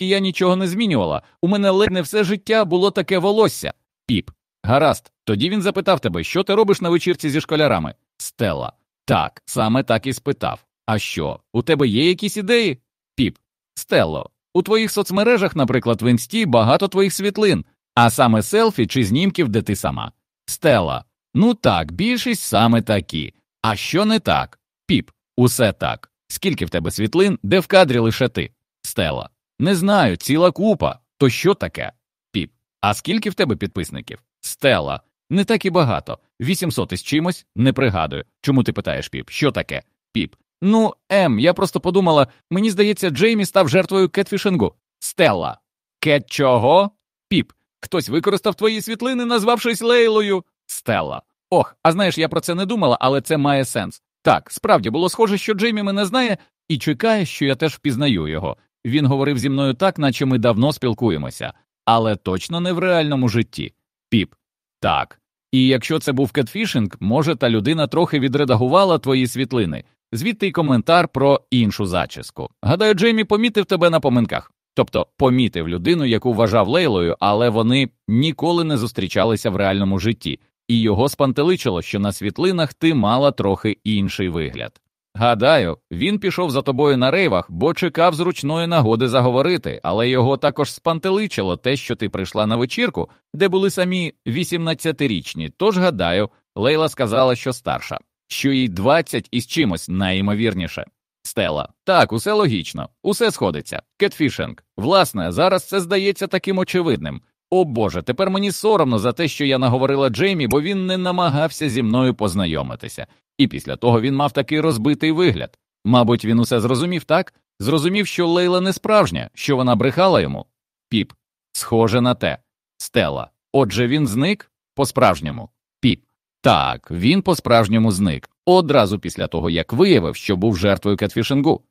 я нічого не змінювала. У мене ледь не все життя було таке волосся. Піп. Гаразд. Тоді він запитав тебе, що ти робиш на вечірці зі школярами? Стелла. Так, саме так і спитав. А що? У тебе є якісь ідеї? Піп. Стелло. У твоїх соцмережах, наприклад, в інсті багато твоїх світлин, а саме селфі чи знімків, де ти сама. Стелла. Ну так, більшість саме такі. А що не так? Піп, усе так. Скільки в тебе світлин, де в кадрі лише ти? Стела. Не знаю, ціла купа. То що таке? Піп. А скільки в тебе підписників? Стела. Не так і багато. 800 із чимось, не пригадую. Чому ти питаєш, піп? Що таке? Піп. Ну, Ем, я просто подумала, мені здається, Джеймі став жертвою кетфішингу. Стелла. Кет чого? Піп. Хтось використав твої світлини, назвавшись Лейлою. Стелла. Ох, а знаєш, я про це не думала, але це має сенс. Так, справді було схоже, що Джеймі мене знає і чекає, що я теж впізнаю його. Він говорив зі мною так, наче ми давно спілкуємося, але точно не в реальному житті. Піп. Так. І якщо це був кетфішинг, може та людина трохи відредагувала твої світлини, звідти й коментар про іншу зачіску. Гадаю, Джеймі помітив тебе на поминках. Тобто помітив людину, яку вважав Лейлою, але вони ніколи не зустрічалися в реальному житті, і його спантеличило, що на світлинах ти мала трохи інший вигляд. Гадаю, він пішов за тобою на рейвах, бо чекав зручної нагоди заговорити, але його також спантеличило те, що ти прийшла на вечірку, де були самі 18-річні, Тож, гадаю, Лейла сказала, що старша, що їй 20 із чимось найімовірніше. Стела. Так, усе логічно, усе сходиться. Кетфішинг. Власне, зараз це здається таким очевидним. О Боже, тепер мені соромно за те, що я наговорила Джеймі, бо він не намагався зі мною познайомитися. І після того він мав такий розбитий вигляд. Мабуть, він усе зрозумів так, зрозумів, що Лейла не справжня, що вона брехала йому. Піп. Схоже на те. Стела. Отже, він зник по-справжньому. Піп. Так, він по-справжньому зник. Одразу після того, як виявив, що був жертвою кетфішингу.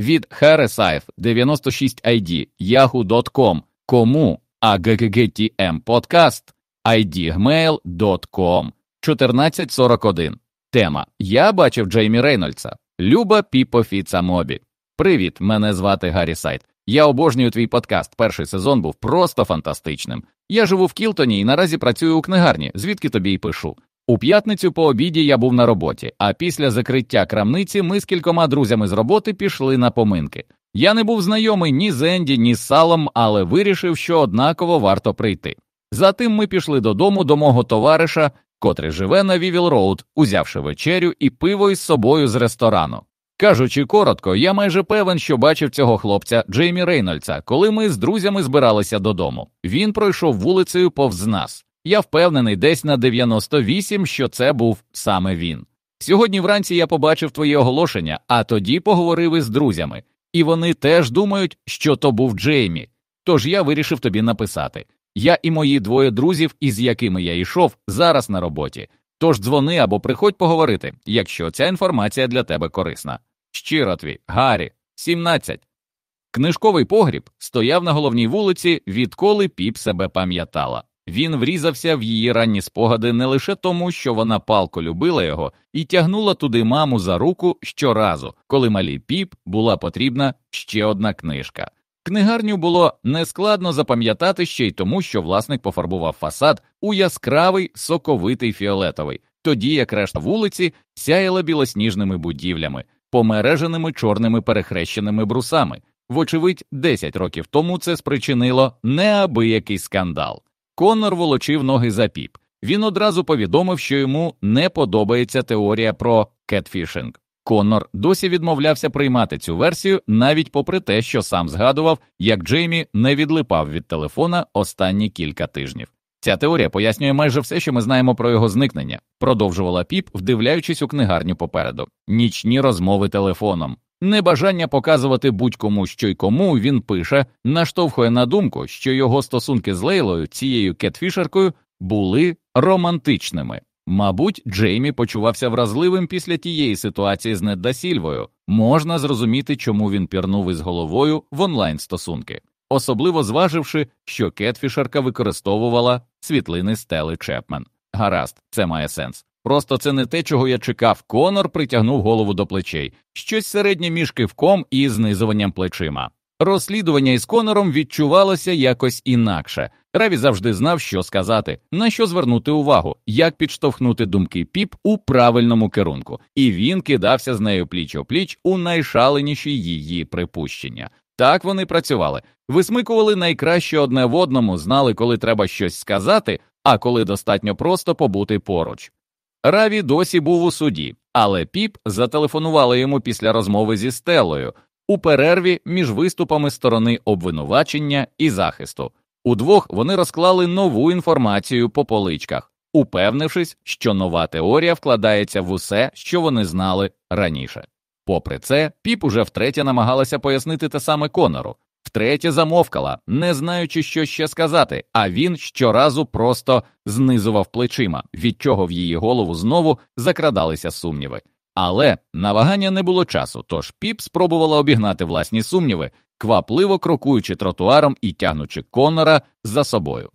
Від Харесайф 96 ID yahoo.com кому aggtm подкаст idgmail.com 1441 Тема Я бачив Джеймі Рейнольдса. Люба Піпо Фіца Мобі. Привіт, мене звати Гаррі Сайт. Я обожнюю твій подкаст. Перший сезон був просто фантастичним. Я живу в Кілтоні і наразі працюю у книгарні, звідки тобі й пишу. У п'ятницю по обіді я був на роботі, а після закриття крамниці ми з кількома друзями з роботи пішли на поминки. Я не був знайомий ні з Енді, ні з салом, але вирішив, що однаково варто прийти. Затим ми пішли додому до мого товариша, котрий живе на Вівіл Роуд, узявши вечерю і пиво із собою з ресторану. Кажучи коротко, я майже певен, що бачив цього хлопця Джеймі Рейнольдса, коли ми з друзями збиралися додому. Він пройшов вулицею повз нас. Я впевнений десь на 98, що це був саме він. Сьогодні вранці я побачив твоє оголошення, а тоді поговорив із друзями, і вони теж думають, що то був Джеймі. Тож я вирішив тобі написати. Я і мої двоє друзів, із якими я йшов, зараз на роботі. Тож дзвони або приходь поговорити, якщо ця інформація для тебе корисна. Щиро твій, Гаррі, 17. Книжковий погріб стояв на головній вулиці, відколи піп себе пам'ятала. Він врізався в її ранні спогади не лише тому, що вона палко любила його і тягнула туди маму за руку щоразу, коли малій піп була потрібна ще одна книжка. Книгарню було нескладно запам'ятати ще й тому, що власник пофарбував фасад у яскравий соковитий фіолетовий, тоді як решта вулиці сяяла білосніжними будівлями, помереженими чорними перехрещеними брусами. Вочевидь, 10 років тому це спричинило неабиякий скандал. Коннор волочив ноги за піп. Він одразу повідомив, що йому не подобається теорія про кетфішинг. Коннор досі відмовлявся приймати цю версію, навіть попри те, що сам згадував, як Джеймі не відлипав від телефона останні кілька тижнів. Ця теорія пояснює майже все, що ми знаємо про його зникнення, продовжувала піп, вдивляючись у книгарню попереду, нічні розмови телефоном. Небажання показувати будь-кому, що й кому він пише, наштовхує на думку, що його стосунки з Лейлою, цією кетфішеркою, були романтичними. Мабуть, Джеймі почувався вразливим після тієї ситуації з Недда Сільвою. Можна зрозуміти, чому він пірнув із головою в онлайн стосунки, особливо зваживши, що кетфішерка використовувала світлини Стели Чепмен. Гаразд, це має сенс. Просто це не те, чого я чекав. Конор притягнув голову до плечей, щось середнє між кивком і знизуванням плечима. Розслідування із Конором відчувалося якось інакше. Раві завжди знав, що сказати, на що звернути увагу, як підштовхнути думки піп у правильному керунку, і він кидався з нею пліч о пліч у найшаленіші її припущення. Так вони працювали, висмикували найкраще одне в одному, знали, коли треба щось сказати, а коли достатньо просто побути поруч. Раві досі був у суді, але піп зателефонувала йому після розмови зі Стелою у перерві між виступами сторони обвинувачення і захисту. Удвох вони розклали нову інформацію по поличках, упевнившись, що нова теорія вкладається в усе, що вони знали раніше. Попри це, піп уже втретє намагалася пояснити те саме Конору, втретє замовкала, не знаючи, що ще сказати, а він щоразу просто знизував плечима, від чого в її голову знову закрадалися сумніви. Але на вагання не було часу, тож піп спробувала обігнати власні сумніви, квапливо крокуючи тротуаром і тягнучи Конора за собою.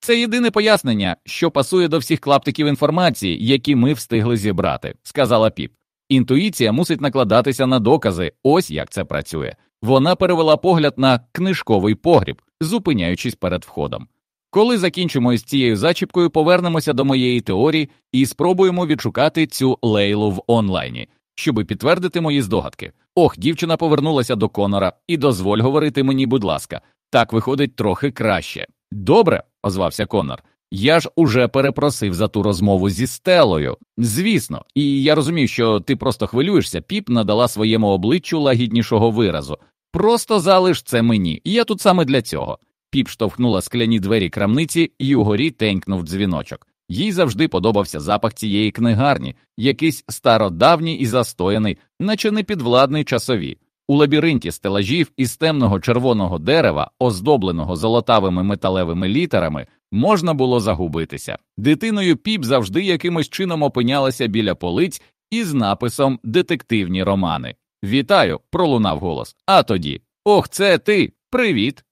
Це єдине пояснення, що пасує до всіх клаптиків інформації, які ми встигли зібрати, сказала піп. Інтуїція мусить накладатися на докази, ось як це працює. Вона перевела погляд на книжковий погріб, зупиняючись перед входом. Коли закінчимо із цією зачіпкою, повернемося до моєї теорії і спробуємо відшукати цю лейлу в онлайні, щоби підтвердити мої здогадки. Ох, дівчина повернулася до Конора, і дозволь говорити мені, будь ласка, так виходить трохи краще. Добре, озвався Конор. Я ж уже перепросив за ту розмову зі Стелою. Звісно, і я розумію, що ти просто хвилюєшся, піп надала своєму обличчю лагіднішого виразу. Просто залиш це мені, я тут саме для цього. Піп штовхнула скляні двері крамниці і угорі тенькнув дзвіночок. Їй завжди подобався запах цієї книгарні, якийсь стародавній і застояний, наче непідвладний часові. У лабіринті стелажів із темного червоного дерева, оздобленого золотавими металевими літерами, можна було загубитися. Дитиною піп завжди якимось чином опинялася біля полиць із написом Детективні романи. Вітаю! пролунав голос. А тоді Ох, це ти! Привіт!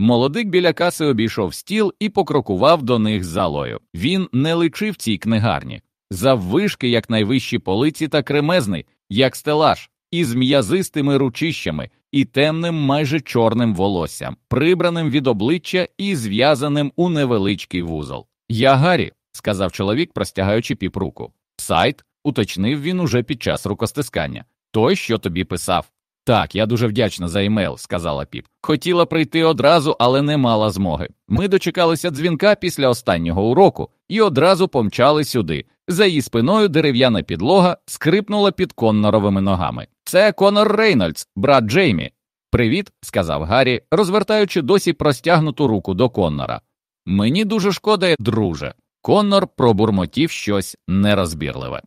Молодик біля каси обійшов стіл і покрокував до них залою. Він не личив цій книгарні, заввишки, як найвищі полиці та кремезний, як стелаж, із м'язистими ручищами і темним, майже чорним волоссям, прибраним від обличчя і зв'язаним у невеличкий вузол. Я Гаррі, сказав чоловік, простягаючи піп руку. Сайт, уточнив він уже під час рукостискання. Той, що тобі писав. Так, я дуже вдячна за емейл, сказала піп. Хотіла прийти одразу, але не мала змоги. Ми дочекалися дзвінка після останнього уроку і одразу помчали сюди. За її спиною дерев'яна підлога скрипнула під Конноровими ногами. Це Конор Рейнольдс, брат Джеймі. Привіт, сказав Гаррі, розвертаючи досі простягнуту руку до Коннора. Мені дуже шкода, друже. Коннор пробурмотів щось нерозбірливе.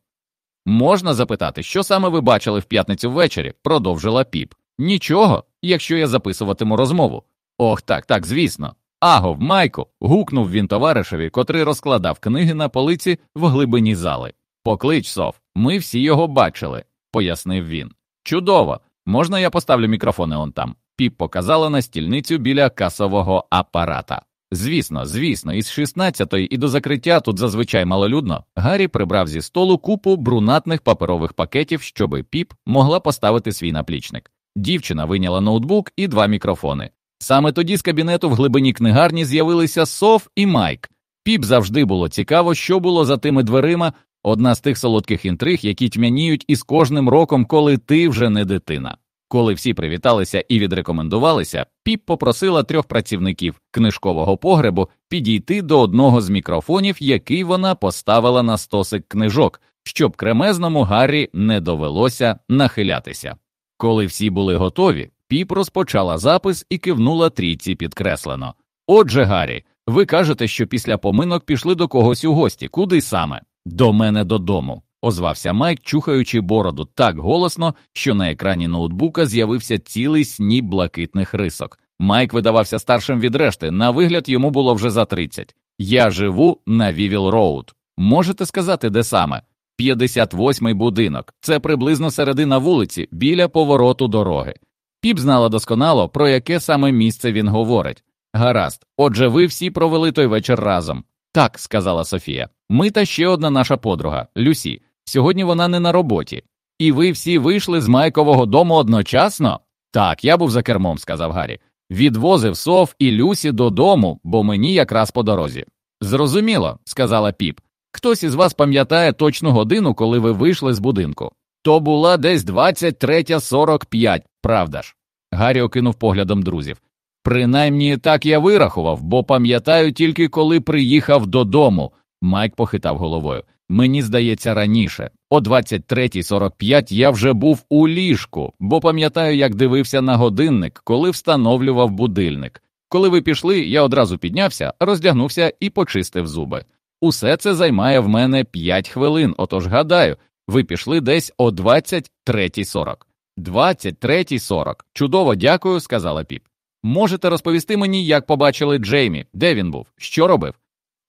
Можна запитати, що саме ви бачили в п'ятницю ввечері, продовжила піп. Нічого, якщо я записуватиму розмову. Ох, так, так, звісно. Агов, Майку. гукнув він товаришеві, котрий розкладав книги на полиці в глибині зали. Поклич сов, ми всі його бачили, пояснив він. Чудово! Можна я поставлю мікрофони он там? Піп показала на стільницю біля касового апарата. Звісно, звісно, із 16-ї і до закриття тут зазвичай малолюдно. Гаррі прибрав зі столу купу брунатних паперових пакетів, щоби піп могла поставити свій наплічник. Дівчина вийняла ноутбук і два мікрофони. Саме тоді з кабінету в глибині книгарні з'явилися Соф і Майк. Піп завжди було цікаво, що було за тими дверима, одна з тих солодких інтриг, які тьмяніють із кожним роком, коли ти вже не дитина. Коли всі привіталися і відрекомендувалися, піп попросила трьох працівників книжкового погребу підійти до одного з мікрофонів, який вона поставила на стосик книжок, щоб кремезному Гаррі не довелося нахилятися. Коли всі були готові, піп розпочала запис і кивнула трійці підкреслено. Отже, Гаррі, ви кажете, що після поминок пішли до когось у гості, куди саме? До мене додому озвався Майк, чухаючи бороду так голосно, що на екрані ноутбука з'явився цілий сніп блакитних рисок. Майк видавався старшим від решти, на вигляд йому було вже за 30. Я живу на Вівіл Роуд. Можете сказати, де саме? 58-й будинок. Це приблизно середина вулиці, біля повороту дороги. Піп знала досконало, про яке саме місце він говорить. Гаразд, отже, ви всі провели той вечір разом. Так, сказала Софія. Ми та ще одна наша подруга, Люсі. Сьогодні вона не на роботі. І ви всі вийшли з Майкового дому одночасно? Так, я був за кермом, сказав Гаррі. Відвозив сов і Люсі додому, бо мені якраз по дорозі. Зрозуміло, сказала піп. Хтось із вас пам'ятає точну годину, коли ви вийшли з будинку. То була десь 23.45, правда ж? Гаррі окинув поглядом друзів. Принаймні так я вирахував, бо пам'ятаю тільки коли приїхав додому. Майк похитав головою. Мені здається, раніше. О 23.45 я вже був у ліжку, бо пам'ятаю, як дивився на годинник, коли встановлював будильник. Коли ви пішли, я одразу піднявся, роздягнувся і почистив зуби. Усе це займає в мене 5 хвилин, отож гадаю, ви пішли десь о 23.40. 23.40. Чудово, дякую, сказала піп. Можете розповісти мені, як побачили Джеймі, де він був, що робив?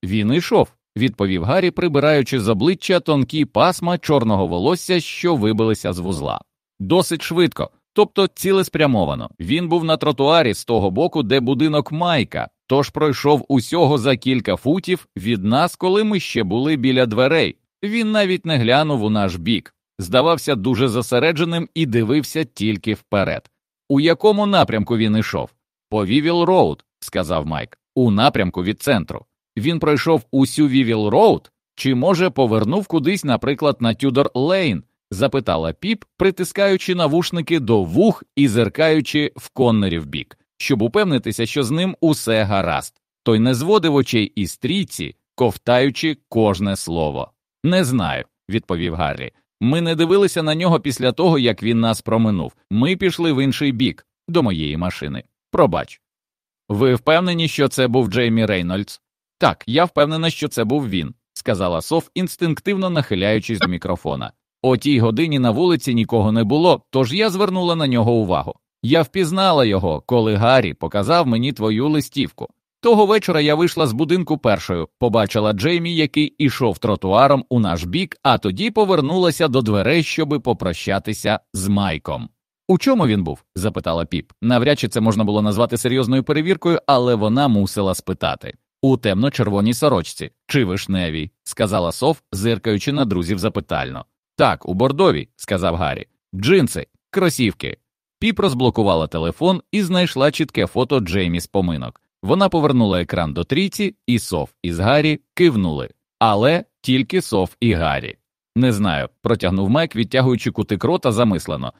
Він йшов, відповів Гаррі, прибираючи з обличчя тонкі пасма чорного волосся, що вибилися з вузла. Досить швидко, тобто цілеспрямовано. Він був на тротуарі з того боку, де будинок Майка, тож пройшов усього за кілька футів від нас, коли ми ще були біля дверей. Він навіть не глянув у наш бік, здавався дуже зосередженим і дивився тільки вперед. У якому напрямку він ішов? По Вівіл Роуд, сказав Майк, у напрямку від центру. Він пройшов усю Вівіл Роуд, чи, може, повернув кудись, наприклад, на Тюдор Лейн? запитала піп, притискаючи навушники до вух і зеркаючи в Коннорів бік, щоб упевнитися, що з ним усе гаразд. Той не зводив очей і стрійці, ковтаючи кожне слово. Не знаю, відповів Гаррі. Ми не дивилися на нього після того, як він нас проминув. Ми пішли в інший бік, до моєї машини. Пробач. Ви впевнені, що це був Джеймі Рейнольдс? Так, я впевнена, що це був він, сказала Соф, інстинктивно нахиляючись до мікрофона. О тій годині на вулиці нікого не було, тож я звернула на нього увагу. Я впізнала його, коли Гаррі показав мені твою листівку. Того вечора я вийшла з будинку першою, побачила Джеймі, який ішов тротуаром у наш бік, а тоді повернулася до дверей, щоби попрощатися з Майком. У чому він був? запитала піп. Навряд чи це можна було назвати серйозною перевіркою, але вона мусила спитати. У темно-червоній сорочці чи вишневій, сказала Соф, зиркаючи на друзів запитально. Так, у бордовій, сказав Гаррі. Джинси, кросівки. Піп розблокувала телефон і знайшла чітке фото Джеймі з поминок. Вона повернула екран до трійці, і Соф із Гаррі кивнули. Але тільки Соф і Гаррі. Не знаю, протягнув Мек, відтягуючи кутик рота замислено.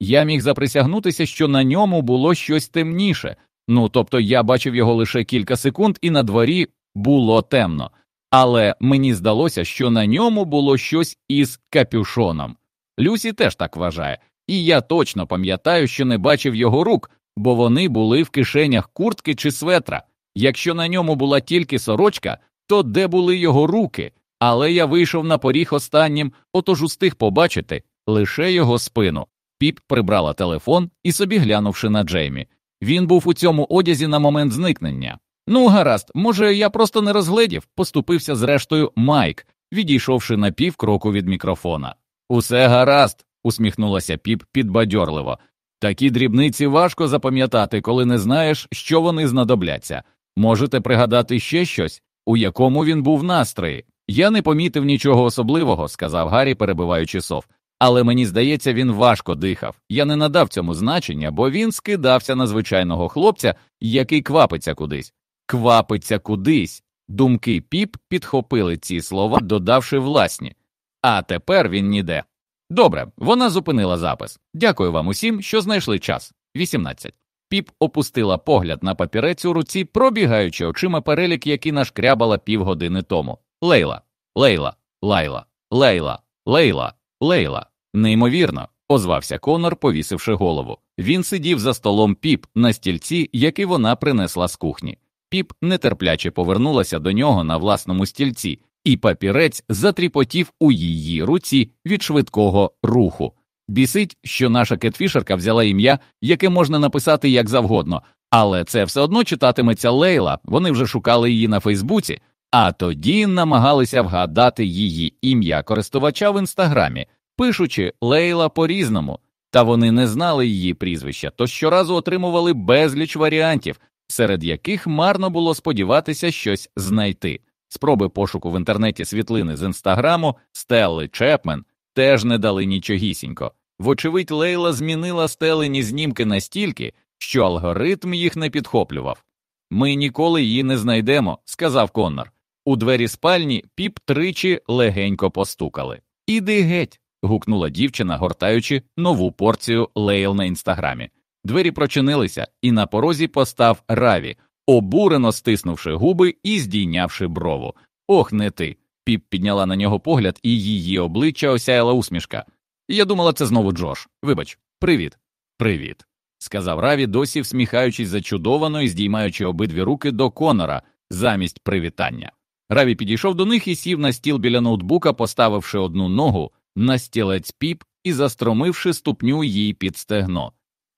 Я міг заприсягнутися, що на ньому було щось темніше. Ну тобто я бачив його лише кілька секунд, і на дворі було темно. Але мені здалося, що на ньому було щось із капюшоном. Люсі теж так вважає, і я точно пам'ятаю, що не бачив його рук, бо вони були в кишенях куртки чи светра. Якщо на ньому була тільки сорочка, то де були його руки? Але я вийшов на поріг останнім, отож устиг побачити лише його спину. Піп прибрала телефон і собі глянувши на Джеймі. Він був у цьому одязі на момент зникнення. Ну, гаразд, може, я просто не розгледів, поступився зрештою Майк, відійшовши на пів кроку від мікрофона. Усе гаразд, усміхнулася піп підбадьорливо. Такі дрібниці важко запам'ятати, коли не знаєш, що вони знадобляться. Можете пригадати ще щось, у якому він був настрої. Я не помітив нічого особливого, сказав Гаррі, перебиваючи сов. Але мені здається, він важко дихав. Я не надав цьому значення, бо він скидався на звичайного хлопця, який квапиться кудись. Квапиться кудись. Думки піп підхопили ці слова, додавши власні. А тепер він ніде. Добре, вона зупинила запис. Дякую вам усім, що знайшли час. 18. Піп опустила погляд на папірець у руці, пробігаючи очима перелік, який нашкрябала півгодини тому. Лейла, Лейла, Лайла, Лейла, Лейла, Лейла. Неймовірно, озвався Конор, повісивши голову. Він сидів за столом піп на стільці, який вона принесла з кухні. Піп нетерпляче повернулася до нього на власному стільці, і папірець затріпотів у її руці від швидкого руху. Бісить, що наша кетфішерка взяла ім'я, яке можна написати як завгодно, але це все одно читатиметься Лейла, вони вже шукали її на Фейсбуці, а тоді намагалися вгадати її ім'я користувача в інстаграмі, пишучи Лейла по різному, та вони не знали її прізвища, то щоразу отримували безліч варіантів, серед яких марно було сподіватися щось знайти. Спроби пошуку в інтернеті світлини з інстаграму Стелли Чепмен теж не дали нічогісінько. Вочевидь, Лейла змінила Стеллині знімки настільки, що алгоритм їх не підхоплював. Ми ніколи її не знайдемо, сказав Коннор. У двері спальні піп тричі легенько постукали. Іди геть. гукнула дівчина, гортаючи нову порцію лейл на інстаграмі. Двері прочинилися, і на порозі постав раві, обурено стиснувши губи і здійнявши брову. Ох, не ти. Піп підняла на нього погляд, і її обличчя осяяла усмішка. Я думала, це знову Джош. Вибач, привіт. Привіт, сказав Раві, досі всміхаючись зачудовано і здіймаючи обидві руки до Конора замість привітання. Раві підійшов до них і сів на стіл біля ноутбука, поставивши одну ногу на стілець піп і застромивши ступню їй під стегно.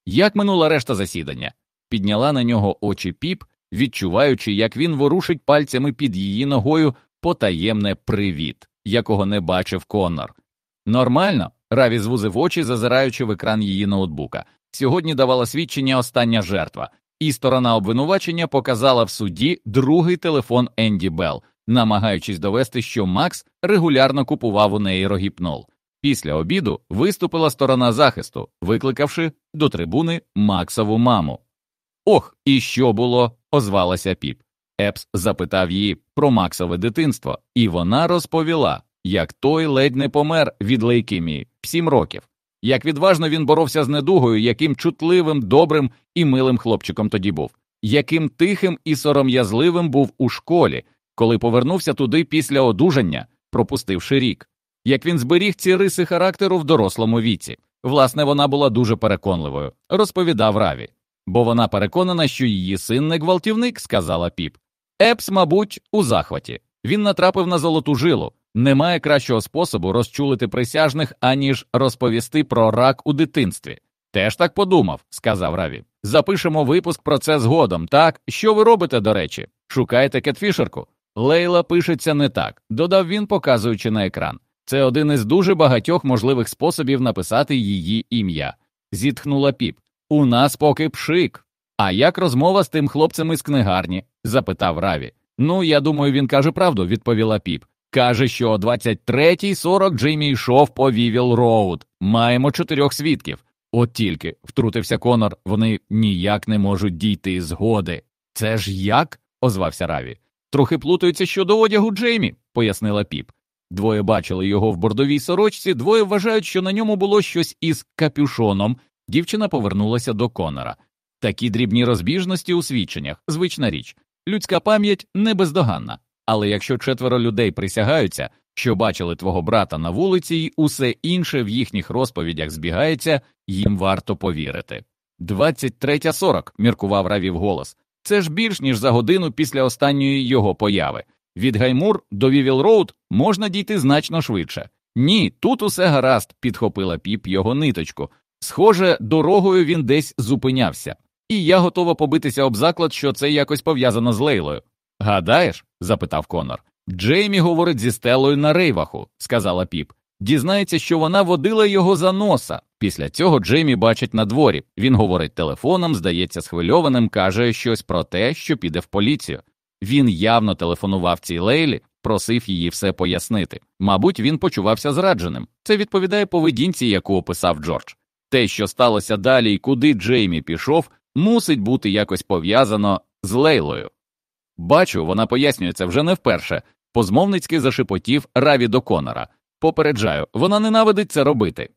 Як минула решта засідання, підняла на нього очі піп, відчуваючи, як він ворушить пальцями під її ногою потаємне привіт, якого не бачив Коннор. Нормально, Раві звузив очі, зазираючи в екран її ноутбука. Сьогодні давала свідчення остання жертва, і сторона обвинувачення показала в суді другий телефон Енді Белл, намагаючись довести, що Макс регулярно купував у неї рогіпнол. Після обіду виступила сторона захисту, викликавши до трибуни Максову маму. Ох, і що було? озвалася піп. Епс запитав її про Максове дитинство, і вона розповіла, як той ледь не помер від лейкемії в сім років, як відважно він боровся з недугою, яким чутливим, добрим і милим хлопчиком тоді був, яким тихим і сором'язливим був у школі, коли повернувся туди після одужання, пропустивши рік, як він зберіг ці риси характеру в дорослому віці. Власне, вона була дуже переконливою, розповідав Раві, бо вона переконана, що її син не гвалтівник, сказала піп. Епс, мабуть, у захваті. Він натрапив на золоту жилу. Немає кращого способу розчулити присяжних, аніж розповісти про рак у дитинстві. Теж так подумав, сказав Раві. Запишемо випуск про це згодом, так? Що ви робите, до речі? Шукаєте кетфішерку? Лейла пишеться не так, додав він, показуючи на екран. Це один із дуже багатьох можливих способів написати її ім'я. Зітхнула піп. У нас поки пшик. А як розмова з тим хлопцем із книгарні? запитав Раві. Ну, я думаю, він каже правду, відповіла піп. Каже, що о 23.40 Джеймі йшов по Вівіл Роуд. Маємо чотирьох свідків. От тільки, втрутився Конор, вони ніяк не можуть дійти згоди. Це ж як? озвався Раві. Трохи плутаються щодо одягу Джеймі, пояснила піп. Двоє бачили його в бордовій сорочці, двоє вважають, що на ньому було щось із капюшоном. Дівчина повернулася до Конора. Такі дрібні розбіжності у свідченнях, звична річ. Людська пам'ять не бездоганна. Але якщо четверо людей присягаються, що бачили твого брата на вулиці, і усе інше в їхніх розповідях збігається, їм варто повірити. 23.40, міркував Равів голос. Це ж більш ніж за годину після останньої його появи. Від Гаймур до Вівіл Роуд можна дійти значно швидше. Ні, тут усе гаразд, підхопила піп його ниточку. Схоже, дорогою він десь зупинявся, і я готова побитися об заклад, що це якось пов'язано з Лейлою. Гадаєш? запитав Конор. Джеймі говорить зі Стеллою на рейваху, сказала піп. Дізнається, що вона водила його за носа. Після цього Джеймі бачить на дворі. Він говорить телефоном, здається, схвильованим, каже щось про те, що піде в поліцію. Він явно телефонував цій Лейлі, просив її все пояснити. Мабуть, він почувався зрадженим. Це відповідає поведінці, яку описав Джордж. Те, що сталося далі і куди Джеймі пішов, мусить бути якось пов'язано з Лейлою. Бачу, вона пояснюється вже не вперше. Позмовницьки зашепотів Раві до Конора. Попереджаю, вона ненавидить це робити.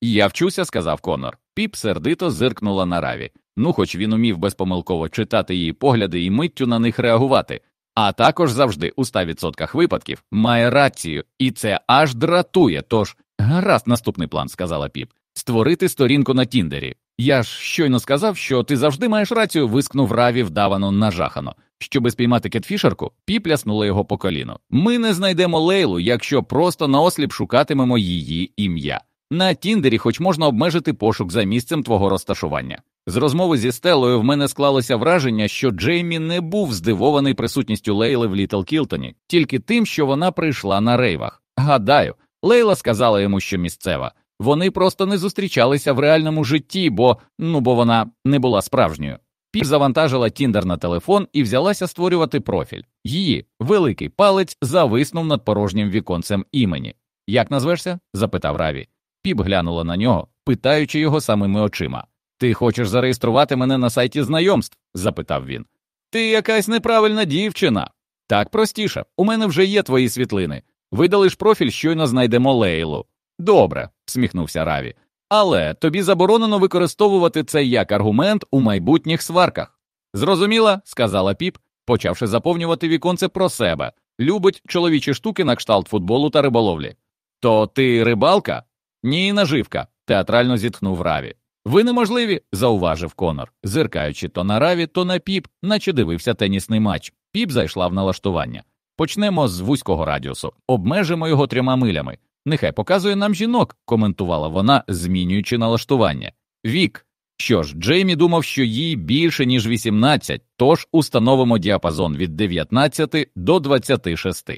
Я вчуся, сказав Конор. Піп сердито зиркнула на Раві. Ну, хоч він умів безпомилково читати її погляди і миттю на них реагувати, а також завжди у 100% випадків має рацію, і це аж дратує. Тож гаразд, наступний план, сказала піп. Створити сторінку на Тіндері. Я ж щойно сказав, що ти завжди маєш рацію, вискнув Раві вдавано нажахано. Щоби спіймати кетфішерку, піп ляснула його по коліну. Ми не знайдемо Лейлу, якщо просто наосліп шукатимемо її ім'я. На Тіндері, хоч можна обмежити пошук за місцем твого розташування. З розмови зі Стелою в мене склалося враження, що Джеймі не був здивований присутністю Лейли в Літл Кілтоні, тільки тим, що вона прийшла на рейвах. Гадаю, Лейла сказала йому, що місцева. Вони просто не зустрічалися в реальному житті, бо ну бо вона не була справжньою. Піп завантажила Тіндер на телефон і взялася створювати профіль. Її великий палець зависнув над порожнім віконцем імені. Як назвешся? запитав Раві. Піп глянула на нього, питаючи його самими очима. Ти хочеш зареєструвати мене на сайті знайомств? запитав він. Ти якась неправильна дівчина. Так простіше, у мене вже є твої світлини. Видалиш профіль, щойно знайдемо лейлу. Добре, всміхнувся Раві. Але тобі заборонено використовувати це як аргумент у майбутніх сварках. Зрозуміла, сказала піп, почавши заповнювати віконце про себе. Любить чоловічі штуки на кшталт футболу та риболовлі. То ти рибалка? Ні, наживка, театрально зітхнув Раві. Ви неможливі, зауважив Конор, зиркаючи то на Раві, то на піп, наче дивився тенісний матч. Піп зайшла в налаштування. Почнемо з вузького радіусу, обмежимо його трьома милями. Нехай показує нам жінок, коментувала вона, змінюючи налаштування. Вік. Що ж, Джеймі думав, що їй більше, ніж 18, тож установимо діапазон від 19 до 26.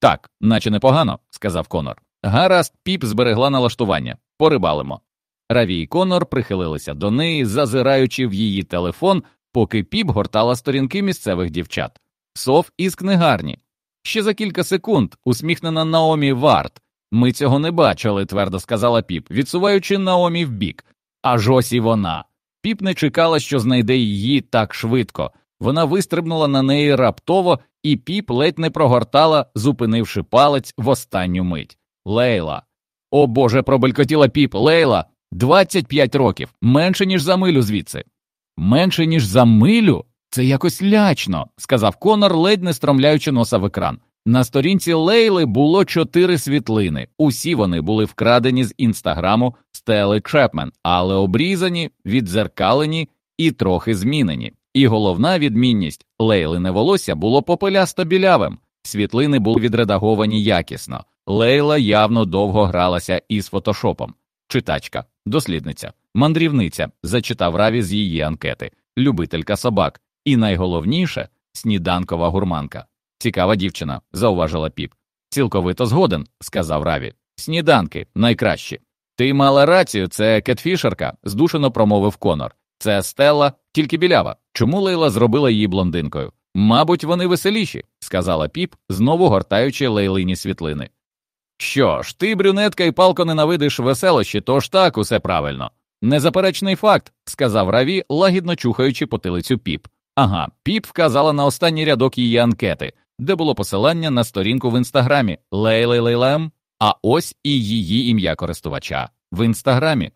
Так, наче непогано, сказав Конор. Гаразд, піп зберегла налаштування. Порибалимо. Раві і Конор прихилилися до неї, зазираючи в її телефон, поки піп гортала сторінки місцевих дівчат. Сов із книгарні. Ще за кілька секунд усміхнена Наомі Варт. Ми цього не бачили, твердо сказала піп, відсуваючи Наомі вбік. Аж ось і вона. Піп не чекала, що знайде її так швидко. Вона вистрибнула на неї раптово, і піп ледь не прогортала, зупинивши палець в останню мить. Лейла. О Боже, пробелькотіла піп. Лейла. 25 років, менше, ніж за милю звідси. Менше, ніж за милю? Це якось лячно, сказав Конор, ледь не стромляючи носа в екран. На сторінці Лейли було чотири світлини. Усі вони були вкрадені з інстаграму Стели Чепмен, але обрізані, відзеркалені і трохи змінені. І головна відмінність Лейлине волосся було попелясто білявим. Світлини були відредаговані якісно. Лейла явно довго гралася із фотошопом. Читачка, дослідниця, мандрівниця, зачитав Раві з її анкети, любителька собак, і найголовніше сніданкова гурманка. Цікава дівчина, зауважила піп. Цілковито згоден, сказав Раві. Сніданки найкращі. Ти мала рацію, це кетфішерка, здушено промовив Конор. Це стела, тільки білява. Чому Лейла зробила її блондинкою? Мабуть, вони веселіші, сказала піп, знову гортаючи лейлині світлини. Що ж, ти, брюнетка, і палко ненавидиш веселощі, тож так, усе правильно. Незаперечний факт, сказав Раві, лагідно чухаючи потилицю піп. Ага, піп вказала на останній рядок її анкети, де було посилання на сторінку в інстаграмі Лейлейлейлем, а ось і її ім'я користувача в інстаграмі.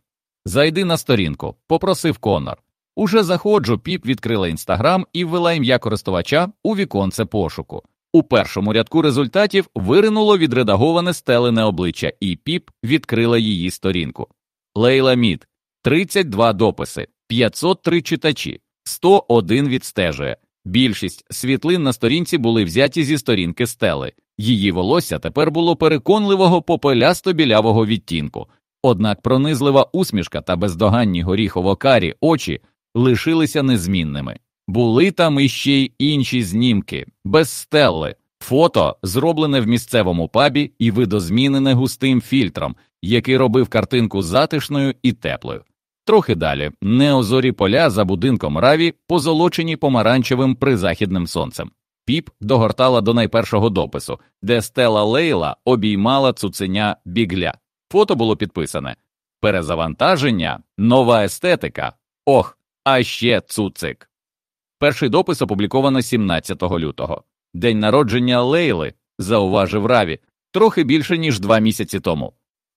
Зайди на сторінку, попросив Конор. Уже заходжу, піп відкрила інстаграм і ввела ім'я користувача у віконце пошуку. У першому рядку результатів виринуло відредаговане стелене обличчя, і піп відкрила її сторінку. Лейла Мід 32 дописи, 503 читачі, 101 відстежує. Більшість світлин на сторінці були взяті зі сторінки стели. Її волосся тепер було переконливого попелясто білявого відтінку. Однак пронизлива усмішка та бездоганні горіхово карі очі лишилися незмінними. Були там іще й інші знімки, без стелли, фото, зроблене в місцевому пабі і видозмінене густим фільтром, який робив картинку затишною і теплою. Трохи далі неозорі поля за будинком раві, позолочені помаранчевим призахідним сонцем. Піп догортала до найпершого допису, де стела Лейла обіймала цуценя бігля. Фото було підписане перезавантаження, нова естетика. Ох, а ще цуцик. Перший допис опубліковано 17 лютого. День народження Лейли, зауважив Раві, трохи більше ніж два місяці тому.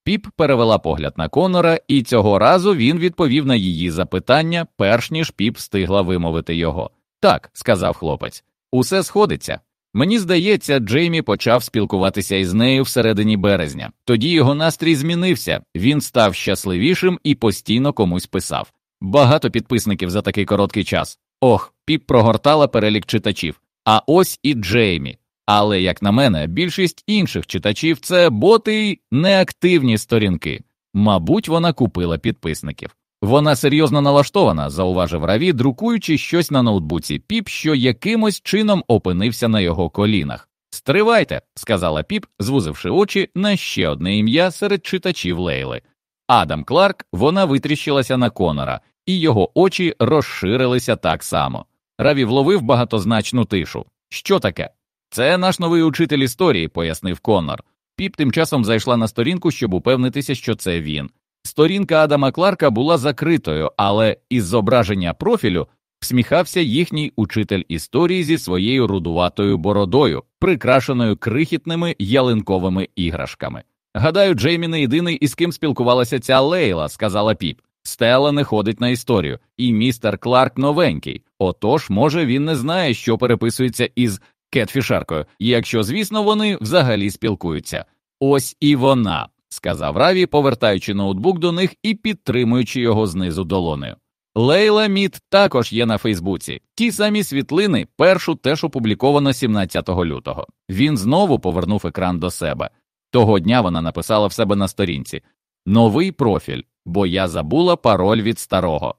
Піп перевела погляд на Конора, і цього разу він відповів на її запитання, перш ніж піп встигла вимовити його. Так, сказав хлопець, усе сходиться. Мені здається, Джеймі почав спілкуватися із нею всередині березня. Тоді його настрій змінився, він став щасливішим і постійно комусь писав. Багато підписників за такий короткий час. Ох, піп прогортала перелік читачів. А ось і Джеймі. Але, як на мене, більшість інших читачів це боти й неактивні сторінки. Мабуть, вона купила підписників. Вона серйозно налаштована, зауважив Раві, друкуючи щось на ноутбуці піп, що якимось чином опинився на його колінах. Стривайте, сказала піп, звузивши очі на ще одне ім'я серед читачів Лейли. Адам Кларк, вона витріщилася на Конора, і його очі розширилися так само. Раві вловив багатозначну тишу. Що таке? Це наш новий учитель історії, пояснив Конор. Піп тим часом зайшла на сторінку, щоб упевнитися, що це він. Сторінка Адама Кларка була закритою, але із зображення профілю всміхався їхній учитель історії зі своєю рудуватою бородою, прикрашеною крихітними ялинковими іграшками. Гадаю, Джеймі не єдиний, із ким спілкувалася ця Лейла, сказала піп. Стела не ходить на історію, і містер Кларк новенький. Отож, може, він не знає, що переписується із Кетфішеркою, якщо, звісно, вони взагалі спілкуються. Ось і вона, сказав Раві, повертаючи ноутбук до них і підтримуючи його знизу долонею. Лейла Міт також є на Фейсбуці. Ті самі світлини, першу теж опубліковано 17 лютого. Він знову повернув екран до себе. Того дня вона написала в себе на сторінці Новий профіль, бо я забула пароль від старого.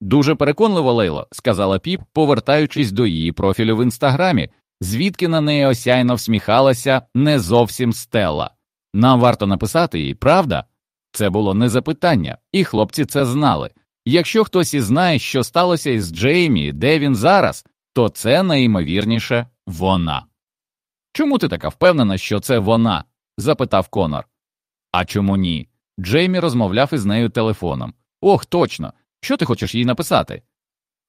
Дуже переконливо, Лейло, сказала піп, повертаючись до її профілю в інстаграмі, звідки на неї осяйно всміхалася не зовсім стела. Нам варто написати їй, правда? Це було не запитання, і хлопці це знали. Якщо хтось і знає, що сталося із Джеймі, де він зараз, то це найімовірніше вона. Чому ти така впевнена, що це вона? запитав Конор. А чому ні? Джеймі розмовляв із нею телефоном. Ох, точно. Що ти хочеш їй написати?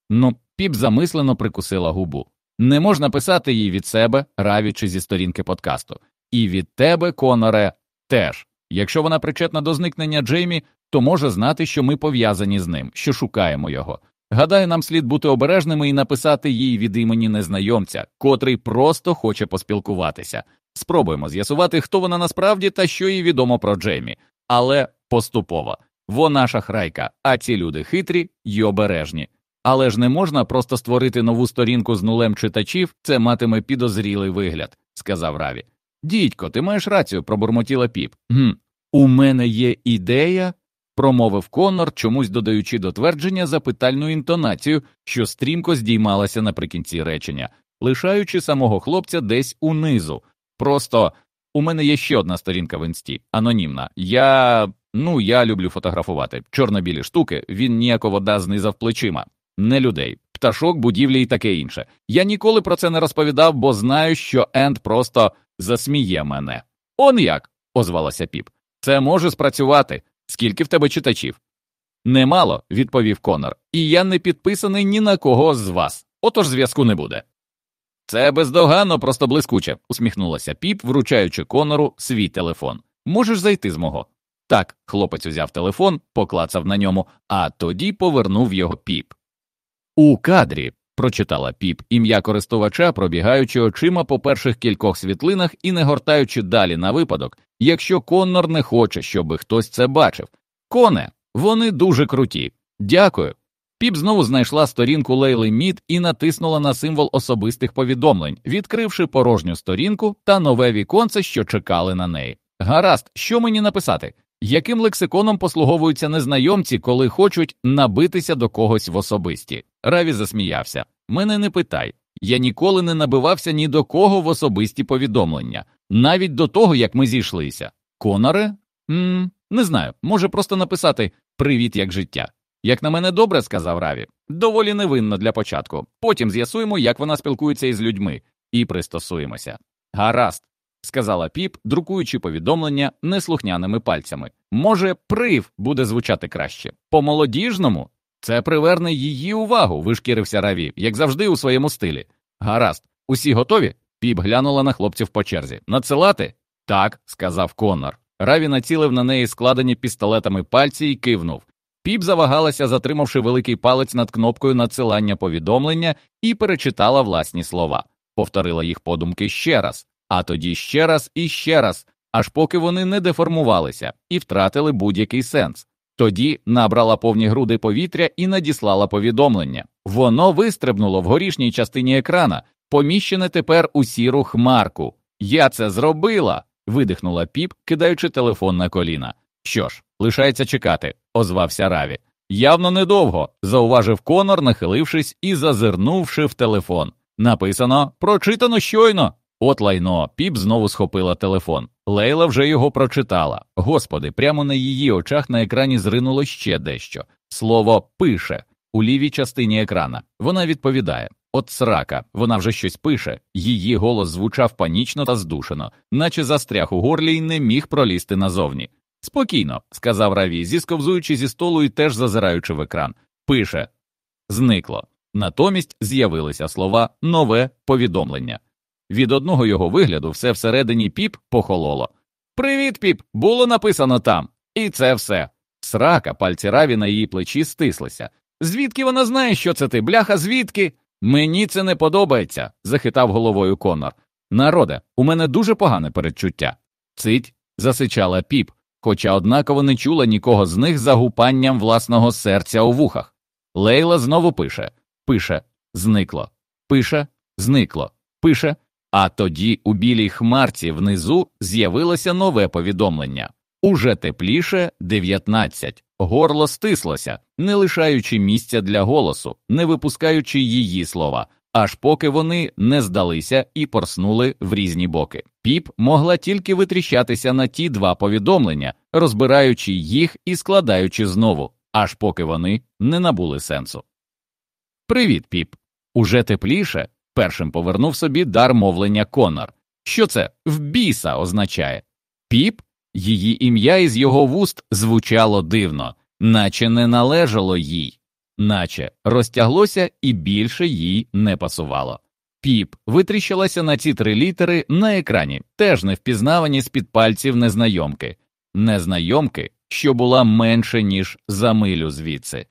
Ну, піп замислено прикусила губу. Не можна писати їй від себе, равічи зі сторінки подкасту. І від тебе, Коноре, теж. Якщо вона причетна до зникнення Джеймі, то може знати, що ми пов'язані з ним, що шукаємо його. Гадаю, нам слід бути обережними і написати їй від імені незнайомця, котрий просто хоче поспілкуватися. Спробуємо з'ясувати, хто вона насправді та що їй відомо про Джеймі, але поступово. Вона шахрайка, а ці люди хитрі й обережні. Але ж не можна просто створити нову сторінку з нулем читачів, це матиме підозрілий вигляд, сказав Раві. Дідько, ти маєш рацію, пробурмотіла піп. «Гм, У мене є ідея, промовив Конор, чомусь додаючи до твердження запитальну інтонацію, що стрімко здіймалася наприкінці речення, лишаючи самого хлопця десь унизу. Просто у мене є ще одна сторінка в інсті, анонімна. Я ну я люблю фотографувати. Чорно-білі штуки, він ніяко вода знизав плечима, не людей, пташок, будівлі і таке інше. Я ніколи про це не розповідав, бо знаю, що Енд просто засміє мене. Он як, озвалася піп. Це може спрацювати. Скільки в тебе читачів? Немало, відповів Конор, і я не підписаний ні на кого з вас, отож зв'язку не буде. Це бездоганно, просто блискуче, усміхнулася піп, вручаючи Конору свій телефон. Можеш зайти з мого. Так, хлопець узяв телефон, поклацав на ньому, а тоді повернув його піп. У кадрі прочитала піп ім'я користувача, пробігаючи очима по перших кількох світлинах і не гортаючи далі на випадок, якщо Коннор не хоче, щоб хтось це бачив. Коне, вони дуже круті. Дякую. Піп знову знайшла сторінку Лейли Мід і натиснула на символ особистих повідомлень, відкривши порожню сторінку та нове віконце, що чекали на неї. Гаразд, що мені написати? Яким лексиконом послуговуються незнайомці, коли хочуть набитися до когось в особисті? Раві засміявся. Мене не питай. Я ніколи не набивався ні до кого в особисті повідомлення, навіть до того, як ми зійшлися. Коноре? Ммм, Не знаю, може просто написати Привіт, як життя. Як на мене добре, сказав Раві. Доволі невинно для початку. Потім з'ясуємо, як вона спілкується із людьми, і пристосуємося. Гаразд, сказала піп, друкуючи повідомлення неслухняними пальцями. Може, прив буде звучати краще. По молодіжному це приверне її увагу, вишкірився Раві, як завжди, у своєму стилі. Гаразд, усі готові? Піп глянула на хлопців по черзі. Надсилати? Так, сказав Конор. Раві націлив на неї складені пістолетами пальці і кивнув. Піп завагалася, затримавши великий палець над кнопкою надсилання повідомлення, і перечитала власні слова, повторила їх подумки ще раз, а тоді ще раз і ще раз, аж поки вони не деформувалися і втратили будь-який сенс. Тоді набрала повні груди повітря і надіслала повідомлення. Воно вистрибнуло в горішній частині екрана, поміщене тепер у сіру хмарку. Я це зробила. видихнула піп, кидаючи телефон на коліна. Що ж, лишається чекати, озвався Раві. Явно недовго, зауважив Конор, нахилившись і зазирнувши в телефон. Написано прочитано щойно. От лайно, піп знову схопила телефон. Лейла вже його прочитала. Господи, прямо на її очах на екрані зринуло ще дещо. Слово пише у лівій частині екрана. Вона відповідає. От срака, вона вже щось пише. Її голос звучав панічно та здушено, наче застряг у горлі й не міг пролізти назовні. Спокійно, сказав Раві, зісковзуючи зі столу і теж зазираючи в екран. Пише зникло. Натомість з'явилися слова нове повідомлення. Від одного його вигляду все всередині піп похололо. Привіт, піп! Було написано там. І це все. Срака, пальці раві на її плечі стислися. Звідки вона знає, що це ти? Бляха, звідки? Мені це не подобається, захитав головою Конор. Народе, у мене дуже погане передчуття. Цить, засичала піп, хоча однаково не чула нікого з них за гупанням власного серця у вухах. Лейла знову пише пише зникло, пише зникло, пише. А тоді у білій хмарці внизу з'явилося нове повідомлення уже тепліше 19. Горло стислося, не лишаючи місця для голосу, не випускаючи її слова, аж поки вони не здалися і порснули в різні боки. Піп могла тільки витріщатися на ті два повідомлення, розбираючи їх і складаючи знову, аж поки вони не набули сенсу. Привіт, піп. Уже тепліше. Першим повернув собі дар мовлення Конор. Що це в біса означає? Піп, її ім'я із його вуст звучало дивно, наче не належало їй, наче розтяглося і більше їй не пасувало. Піп витріщилася на ці три літери на екрані, теж не впізнавані з під пальців незнайомки, незнайомки, що була менше, ніж за милю звідси.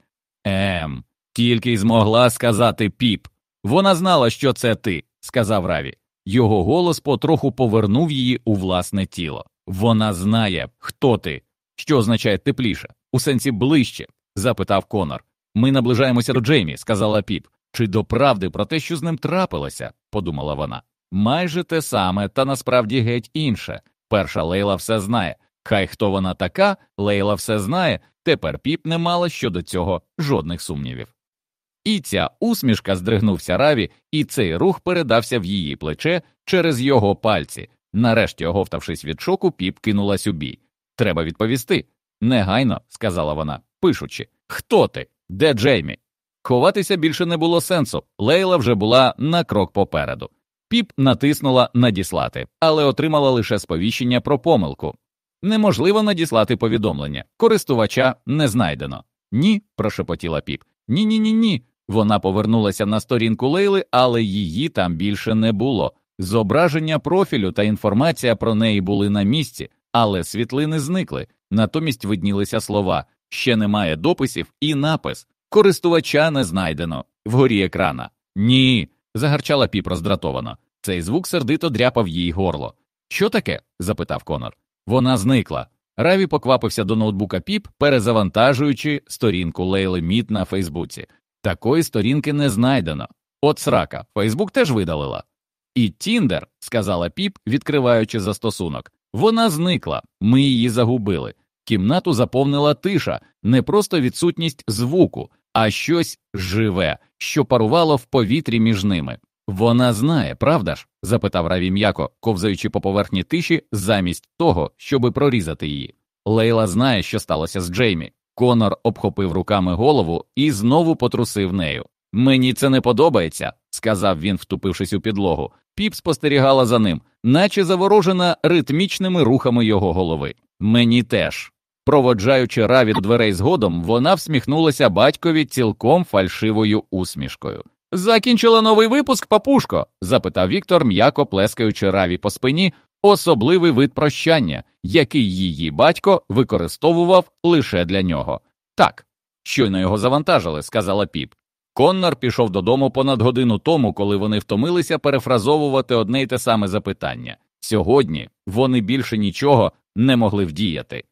Ем, тільки й змогла сказати піп. Вона знала, що це ти, сказав Раві. Його голос потроху повернув її у власне тіло. Вона знає, хто ти, що означає тепліше, у сенсі ближче? запитав Конор. Ми наближаємося до Джеймі, сказала піп. Чи до правди про те, що з ним трапилося, подумала вона. Майже те саме, та насправді геть інше. Перша Лейла все знає. Хай хто вона така, Лейла все знає, тепер піп не мала щодо цього жодних сумнівів. І ця усмішка здригнувся Раві, і цей рух передався в її плече через його пальці. Нарешті, оговтавшись від шоку, піп кинулась у бій. Треба відповісти. Негайно, сказала вона, пишучи, хто ти? Де Джеймі? Ховатися більше не було сенсу. Лейла вже була на крок попереду. Піп натиснула надіслати, але отримала лише сповіщення про помилку. Неможливо надіслати повідомлення. Користувача не знайдено. Ні, прошепотіла піп. Ні, ні, ні, ні. Вона повернулася на сторінку Лейли, але її там більше не було. Зображення профілю та інформація про неї були на місці, але світлини зникли. Натомість виднілися слова ще немає дописів і напис Користувача не знайдено вгорі екрана. Ні. загарчала піп роздратовано. Цей звук сердито дряпав їй горло. Що таке? запитав Конор. Вона зникла. Раві поквапився до ноутбука піп, перезавантажуючи сторінку Лейли Міт на Фейсбуці. Такої сторінки не знайдено. От срака, Фейсбук теж видалила. І Тіндер, сказала піп, відкриваючи застосунок. Вона зникла, ми її загубили. Кімнату заповнила тиша, не просто відсутність звуку, а щось живе, що парувало в повітрі між ними. Вона знає, правда ж? запитав Раві м'яко, ковзаючи по поверхні тиші, замість того, щоби прорізати її. Лейла знає, що сталося з Джеймі. Конор обхопив руками голову і знову потрусив нею. Мені це не подобається, сказав він, втупившись у підлогу. Піп спостерігала за ним, наче заворожена ритмічними рухами його голови. Мені теж. Проводжаючи раві до дверей згодом, вона всміхнулася батькові цілком фальшивою усмішкою. Закінчила новий випуск, папушко? запитав Віктор, м'яко плескаючи раві по спині, особливий вид прощання, який її батько використовував лише для нього. Так, щойно його завантажили, сказала піп. Коннор пішов додому понад годину тому, коли вони втомилися перефразовувати одне й те саме запитання. Сьогодні вони більше нічого не могли вдіяти.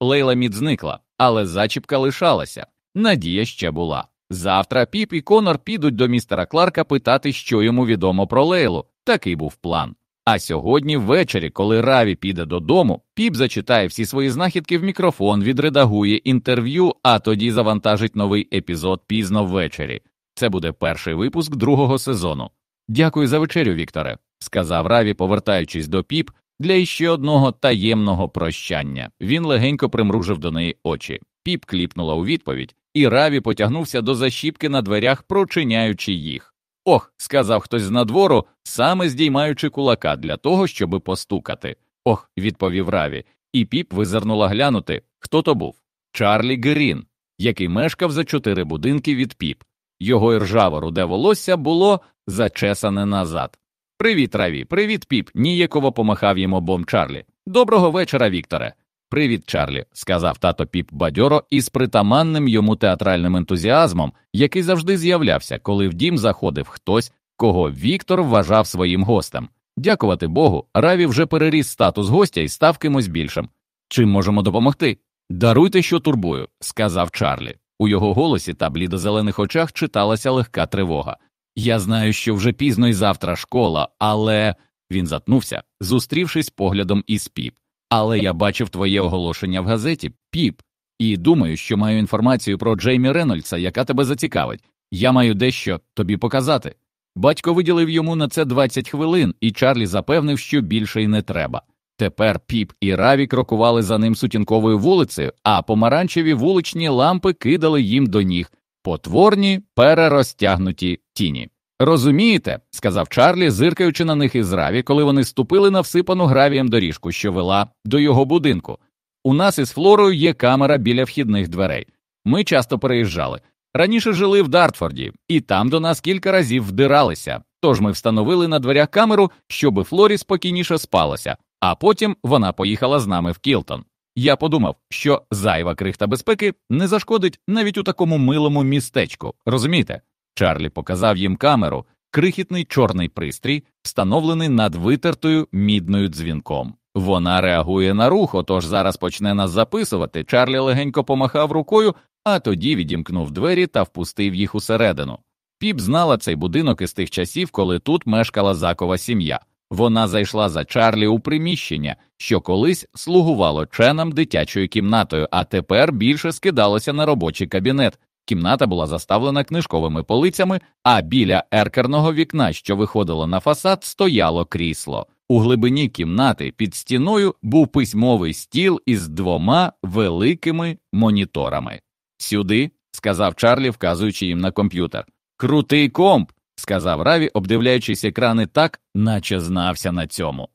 Лейла Мід зникла, але зачіпка лишалася. Надія ще була. Завтра піп і Конор підуть до містера Кларка питати, що йому відомо про Лейлу. Такий був план. А сьогодні ввечері, коли Раві піде додому, піп зачитає всі свої знахідки в мікрофон, відредагує інтерв'ю, а тоді завантажить новий епізод пізно ввечері. Це буде перший випуск другого сезону. Дякую за вечерю, Вікторе, сказав Раві, повертаючись до піп для іще одного таємного прощання. Він легенько примружив до неї очі. Піп кліпнула у відповідь, і Раві потягнувся до защіпки на дверях, прочиняючи їх. Ох, сказав хтось з надвору, саме здіймаючи кулака для того, щоби постукати. Ох, відповів Раві, і піп визирнула глянути, хто то був Чарлі Грін, який мешкав за чотири будинки від піп. Його іржаво руде волосся було зачесане назад. Привіт, Раві, привіт, піп. ніяково помахав їм обом Чарлі. Доброго вечора, Вікторе. Привіт, Чарлі, сказав тато піп бадьоро із притаманним йому театральним ентузіазмом, який завжди з'являвся, коли в дім заходив хтось, кого Віктор вважав своїм гостем. Дякувати Богу, Раві вже переріс статус гостя і став кимось більшим. Чим можемо допомогти? Даруйте, що турбую, сказав Чарлі. У його голосі та блідозелених очах читалася легка тривога. Я знаю, що вже пізно і завтра школа, але він затнувся, зустрівшись поглядом із піп. Але я бачив твоє оголошення в газеті, піп, і думаю, що маю інформацію про Джеймі Ренольдса, яка тебе зацікавить. Я маю дещо тобі показати. Батько виділив йому на це 20 хвилин, і Чарлі запевнив, що більше й не треба. Тепер піп і раві крокували за ним сутінковою вулицею, а помаранчеві вуличні лампи кидали їм до ніг потворні, перерозтягнуті тіні. Розумієте, сказав Чарлі, зиркаючи на них із раві, коли вони ступили на всипану гравієм доріжку, що вела до його будинку. У нас із Флорою є камера біля вхідних дверей. Ми часто переїжджали. Раніше жили в Дартфорді, і там до нас кілька разів вдиралися. Тож ми встановили на дверях камеру, щоби Флорі спокійніше спалося, а потім вона поїхала з нами в Кілтон. Я подумав, що зайва крихта безпеки не зашкодить навіть у такому милому містечку. Розумієте? Чарлі показав їм камеру, крихітний чорний пристрій, встановлений над витертою мідною дзвінком. Вона реагує на рух, отож зараз почне нас записувати. Чарлі легенько помахав рукою, а тоді відімкнув двері та впустив їх усередину. Піп знала цей будинок із тих часів, коли тут мешкала закова сім'я. Вона зайшла за Чарлі у приміщення, що колись слугувало ченам дитячою кімнатою, а тепер більше скидалося на робочий кабінет. Кімната була заставлена книжковими полицями, а біля еркерного вікна, що виходило на фасад, стояло крісло. У глибині кімнати під стіною був письмовий стіл із двома великими моніторами. Сюди, сказав Чарлі, вказуючи їм на комп'ютер. Крутий комп, сказав Раві, обдивляючись екрани так, наче знався на цьому.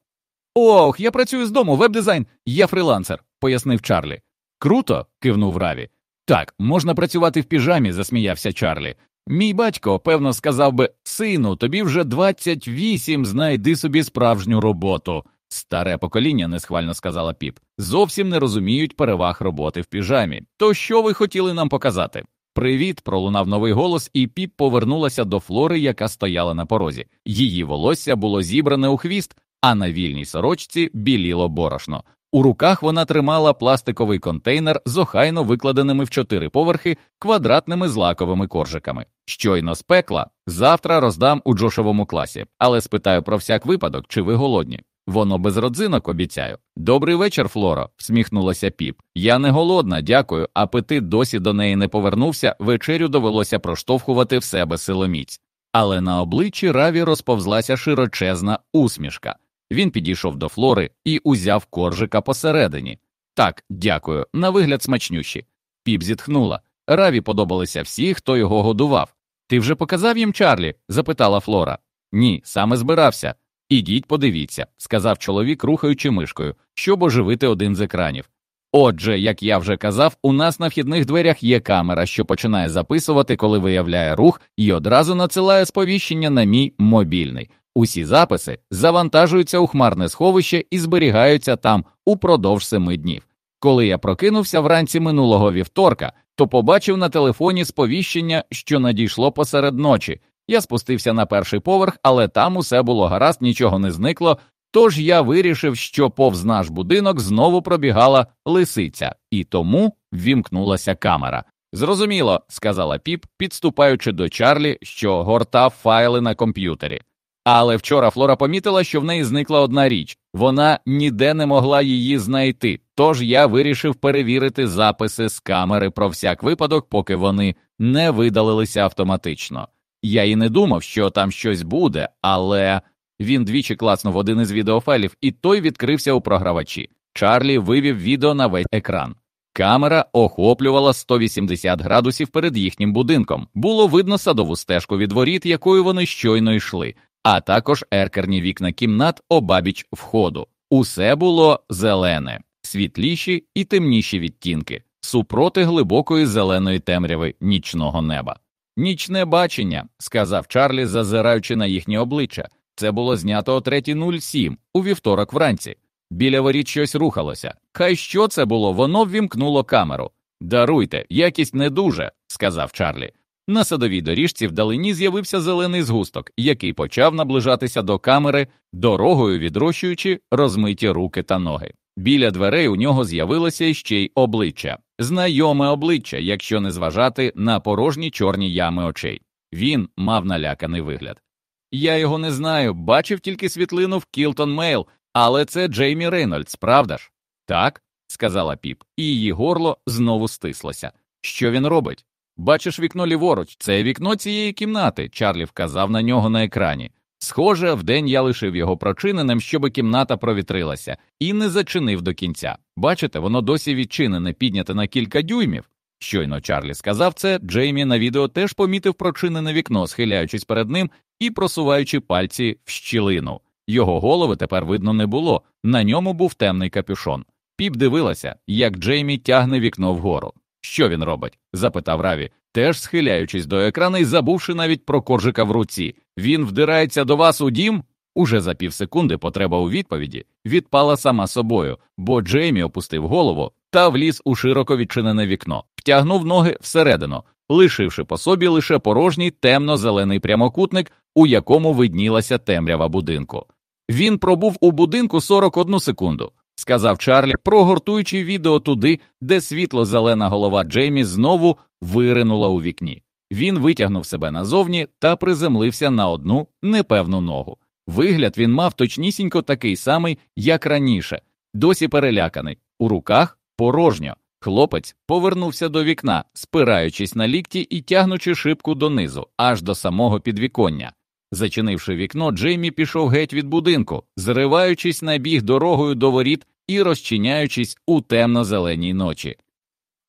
Ох, я працюю з дому, веб-дизайн, я фрилансер, пояснив Чарлі. Круто. кивнув Раві. Так, можна працювати в піжамі, засміявся Чарлі. Мій батько, певно, сказав би сину, тобі вже 28, знайди собі справжню роботу. Старе покоління, несхвально сказала піп, зовсім не розуміють переваг роботи в піжамі. То що ви хотіли нам показати? Привіт, пролунав новий голос, і піп повернулася до флори, яка стояла на порозі. Її волосся було зібране у хвіст, а на вільній сорочці біліло борошно. У руках вона тримала пластиковий контейнер з охайно викладеними в чотири поверхи квадратними злаковими коржиками. Щойно з пекла, завтра роздам у Джошовому класі, але спитаю про всяк випадок, чи ви голодні. Воно без родзинок обіцяю. Добрий вечір, Флоро, всміхнулася піп. Я не голодна, дякую. Апетит досі до неї не повернувся, вечерю довелося проштовхувати в себе силоміць. Але на обличчі Раві розповзлася широчезна усмішка. Він підійшов до Флори і узяв коржика посередині. Так, дякую, на вигляд смачнющі. Піп зітхнула. Раві подобалися всі, хто його годував. Ти вже показав їм Чарлі? запитала Флора. Ні, саме збирався. Ідіть, подивіться, сказав чоловік, рухаючи мишкою, щоб оживити один з екранів. Отже, як я вже казав, у нас на вхідних дверях є камера, що починає записувати, коли виявляє рух, і одразу надсилає сповіщення на мій мобільний. Усі записи завантажуються у хмарне сховище і зберігаються там упродовж семи днів. Коли я прокинувся вранці минулого вівторка, то побачив на телефоні сповіщення, що надійшло посеред ночі. Я спустився на перший поверх, але там усе було гаразд, нічого не зникло. Тож я вирішив, що повз наш будинок знову пробігала лисиця, і тому ввімкнулася камера. Зрозуміло, сказала піп, підступаючи до Чарлі, що гортав файли на комп'ютері. Але вчора Флора помітила, що в неї зникла одна річ вона ніде не могла її знайти. Тож я вирішив перевірити записи з камери про всяк випадок, поки вони не видалилися автоматично. Я і не думав, що там щось буде, але він двічі класнув один із відеофайлів, і той відкрився у програвачі. Чарлі вивів відео на весь екран. Камера охоплювала 180 градусів перед їхнім будинком. Було видно садову стежку від воріт, якою вони щойно йшли, а також еркерні вікна кімнат обабіч входу. Усе було зелене. світліші і темніші відтінки, супроти глибокої зеленої темряви нічного неба. Нічне бачення, сказав Чарлі, зазираючи на їхнє обличчя. Це було знято о 3.07 у вівторок вранці. Біля воріт щось рухалося. Хай що це було, воно ввімкнуло камеру. Даруйте, якість не дуже, сказав Чарлі. На садовій доріжці вдалині з'явився зелений згусток, який почав наближатися до камери, дорогою відрощуючи розмиті руки та ноги. Біля дверей у нього з'явилося ще й обличчя, знайоме обличчя, якщо не зважати на порожні чорні ями очей. Він мав наляканий вигляд. Я його не знаю, бачив тільки світлину в Кілтон Мейл, але це Джеймі Рейнольдс, правда ж? Так, сказала піп, і її горло знову стислося. Що він робить? Бачиш вікно ліворуч, це вікно цієї кімнати, Чарлі вказав на нього на екрані. Схоже, вдень я лишив його прочиненим, щоби кімната провітрилася, і не зачинив до кінця. Бачите, воно досі відчинене, підняте на кілька дюймів. Щойно Чарлі сказав це, Джеймі на відео теж помітив прочинене вікно, схиляючись перед ним і просуваючи пальці в щілину. Його голови тепер видно не було, на ньому був темний капюшон. Піп дивилася, як Джеймі тягне вікно вгору. Що він робить? запитав Раві, теж схиляючись до екрану і забувши навіть про коржика в руці. Він вдирається до вас у дім? Уже за півсекунди потреба у відповіді відпала сама собою, бо Джеймі опустив голову та вліз у широко відчинене вікно, втягнув ноги всередину, лишивши по собі лише порожній темно-зелений прямокутник, у якому виднілася темрява будинку. Він пробув у будинку 41 секунду, сказав Чарлі, прогортуючи відео туди, де світло зелена голова Джеймі знову виринула у вікні. Він витягнув себе назовні та приземлився на одну непевну ногу. Вигляд він мав точнісінько такий самий, як раніше, досі переляканий, у руках порожньо. Хлопець повернувся до вікна, спираючись на лікті і тягнучи шибку донизу, аж до самого підвіконня. Зачинивши вікно, Джеймі пішов геть від будинку, зриваючись на біг дорогою до воріт і розчиняючись у темно-зеленій ночі.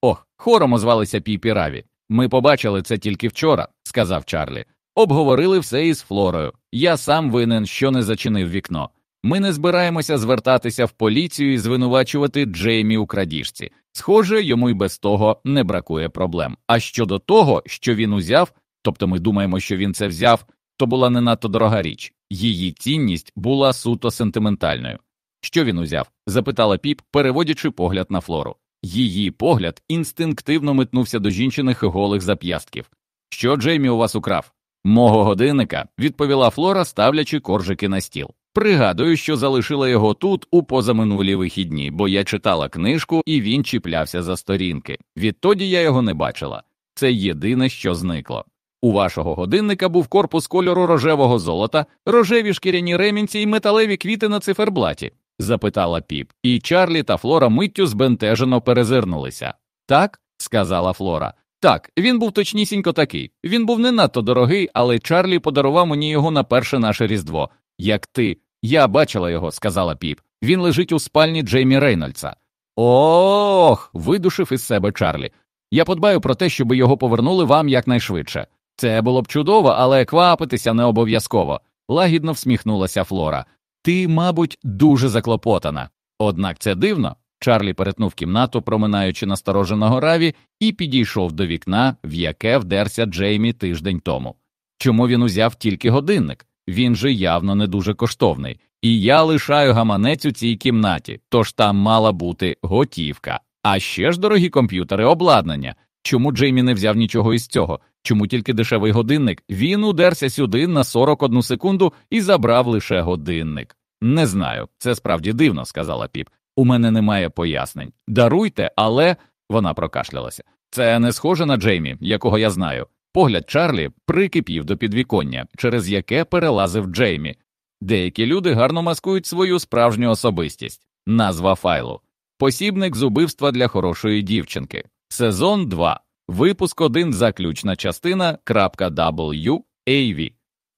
Ох, хором озвалися Піпі Раві. Ми побачили це тільки вчора, сказав Чарлі. Обговорили все із Флорою. Я сам винен, що не зачинив вікно. Ми не збираємося звертатися в поліцію і звинувачувати Джеймі у крадіжці. Схоже, йому й без того не бракує проблем. А щодо того, що він узяв, тобто ми думаємо, що він це взяв, то була не надто дорога річ. Її цінність була суто сентиментальною. Що він узяв? запитала піп, переводячи погляд на флору. Її погляд інстинктивно метнувся до жінчиних голих зап'ястків. Що Джеймі у вас украв? Мого годинника, відповіла Флора, ставлячи коржики на стіл. Пригадую, що залишила його тут у позаминулі вихідні, бо я читала книжку і він чіплявся за сторінки. Відтоді я його не бачила. Це єдине, що зникло. У вашого годинника був корпус кольору рожевого золота, рожеві шкіряні ремінці і металеві квіти на циферблаті запитала піп, і Чарлі та Флора миттю збентежено перезирнулися. Так, сказала Флора. Так, він був точнісінько такий. Він був не надто дорогий, але Чарлі подарував мені його на перше наше Різдво. Як ти. Я бачила його, сказала піп. Він лежить у спальні Джеймі Рейнольдса. Ох. видушив із себе Чарлі. Я подбаю про те, щоб його повернули вам якнайшвидше. Це було б чудово, але квапитися не обов'язково. Лагідно всміхнулася Флора. Ти, мабуть, дуже заклопотана. Однак це дивно. Чарлі перетнув кімнату, проминаючи настороженого раві, і підійшов до вікна, в яке вдерся Джеймі тиждень тому. Чому він узяв тільки годинник? Він же явно не дуже коштовний, і я лишаю гаманець у цій кімнаті, тож там мала бути готівка. А ще ж дорогі комп'ютери, обладнання. Чому Джеймі не взяв нічого із цього? Чому тільки дешевий годинник? Він удерся сюди на 41 секунду і забрав лише годинник. Не знаю, це справді дивно, сказала піп. У мене немає пояснень. Даруйте, але вона прокашлялася. Це не схоже на Джеймі, якого я знаю. Погляд Чарлі прикипів до підвіконня, через яке перелазив Джеймі. Деякі люди гарно маскують свою справжню особистість. Назва файлу. Посібник з убивства для хорошої дівчинки. Сезон 2. Випуск 1. Заключна частина. .w.av.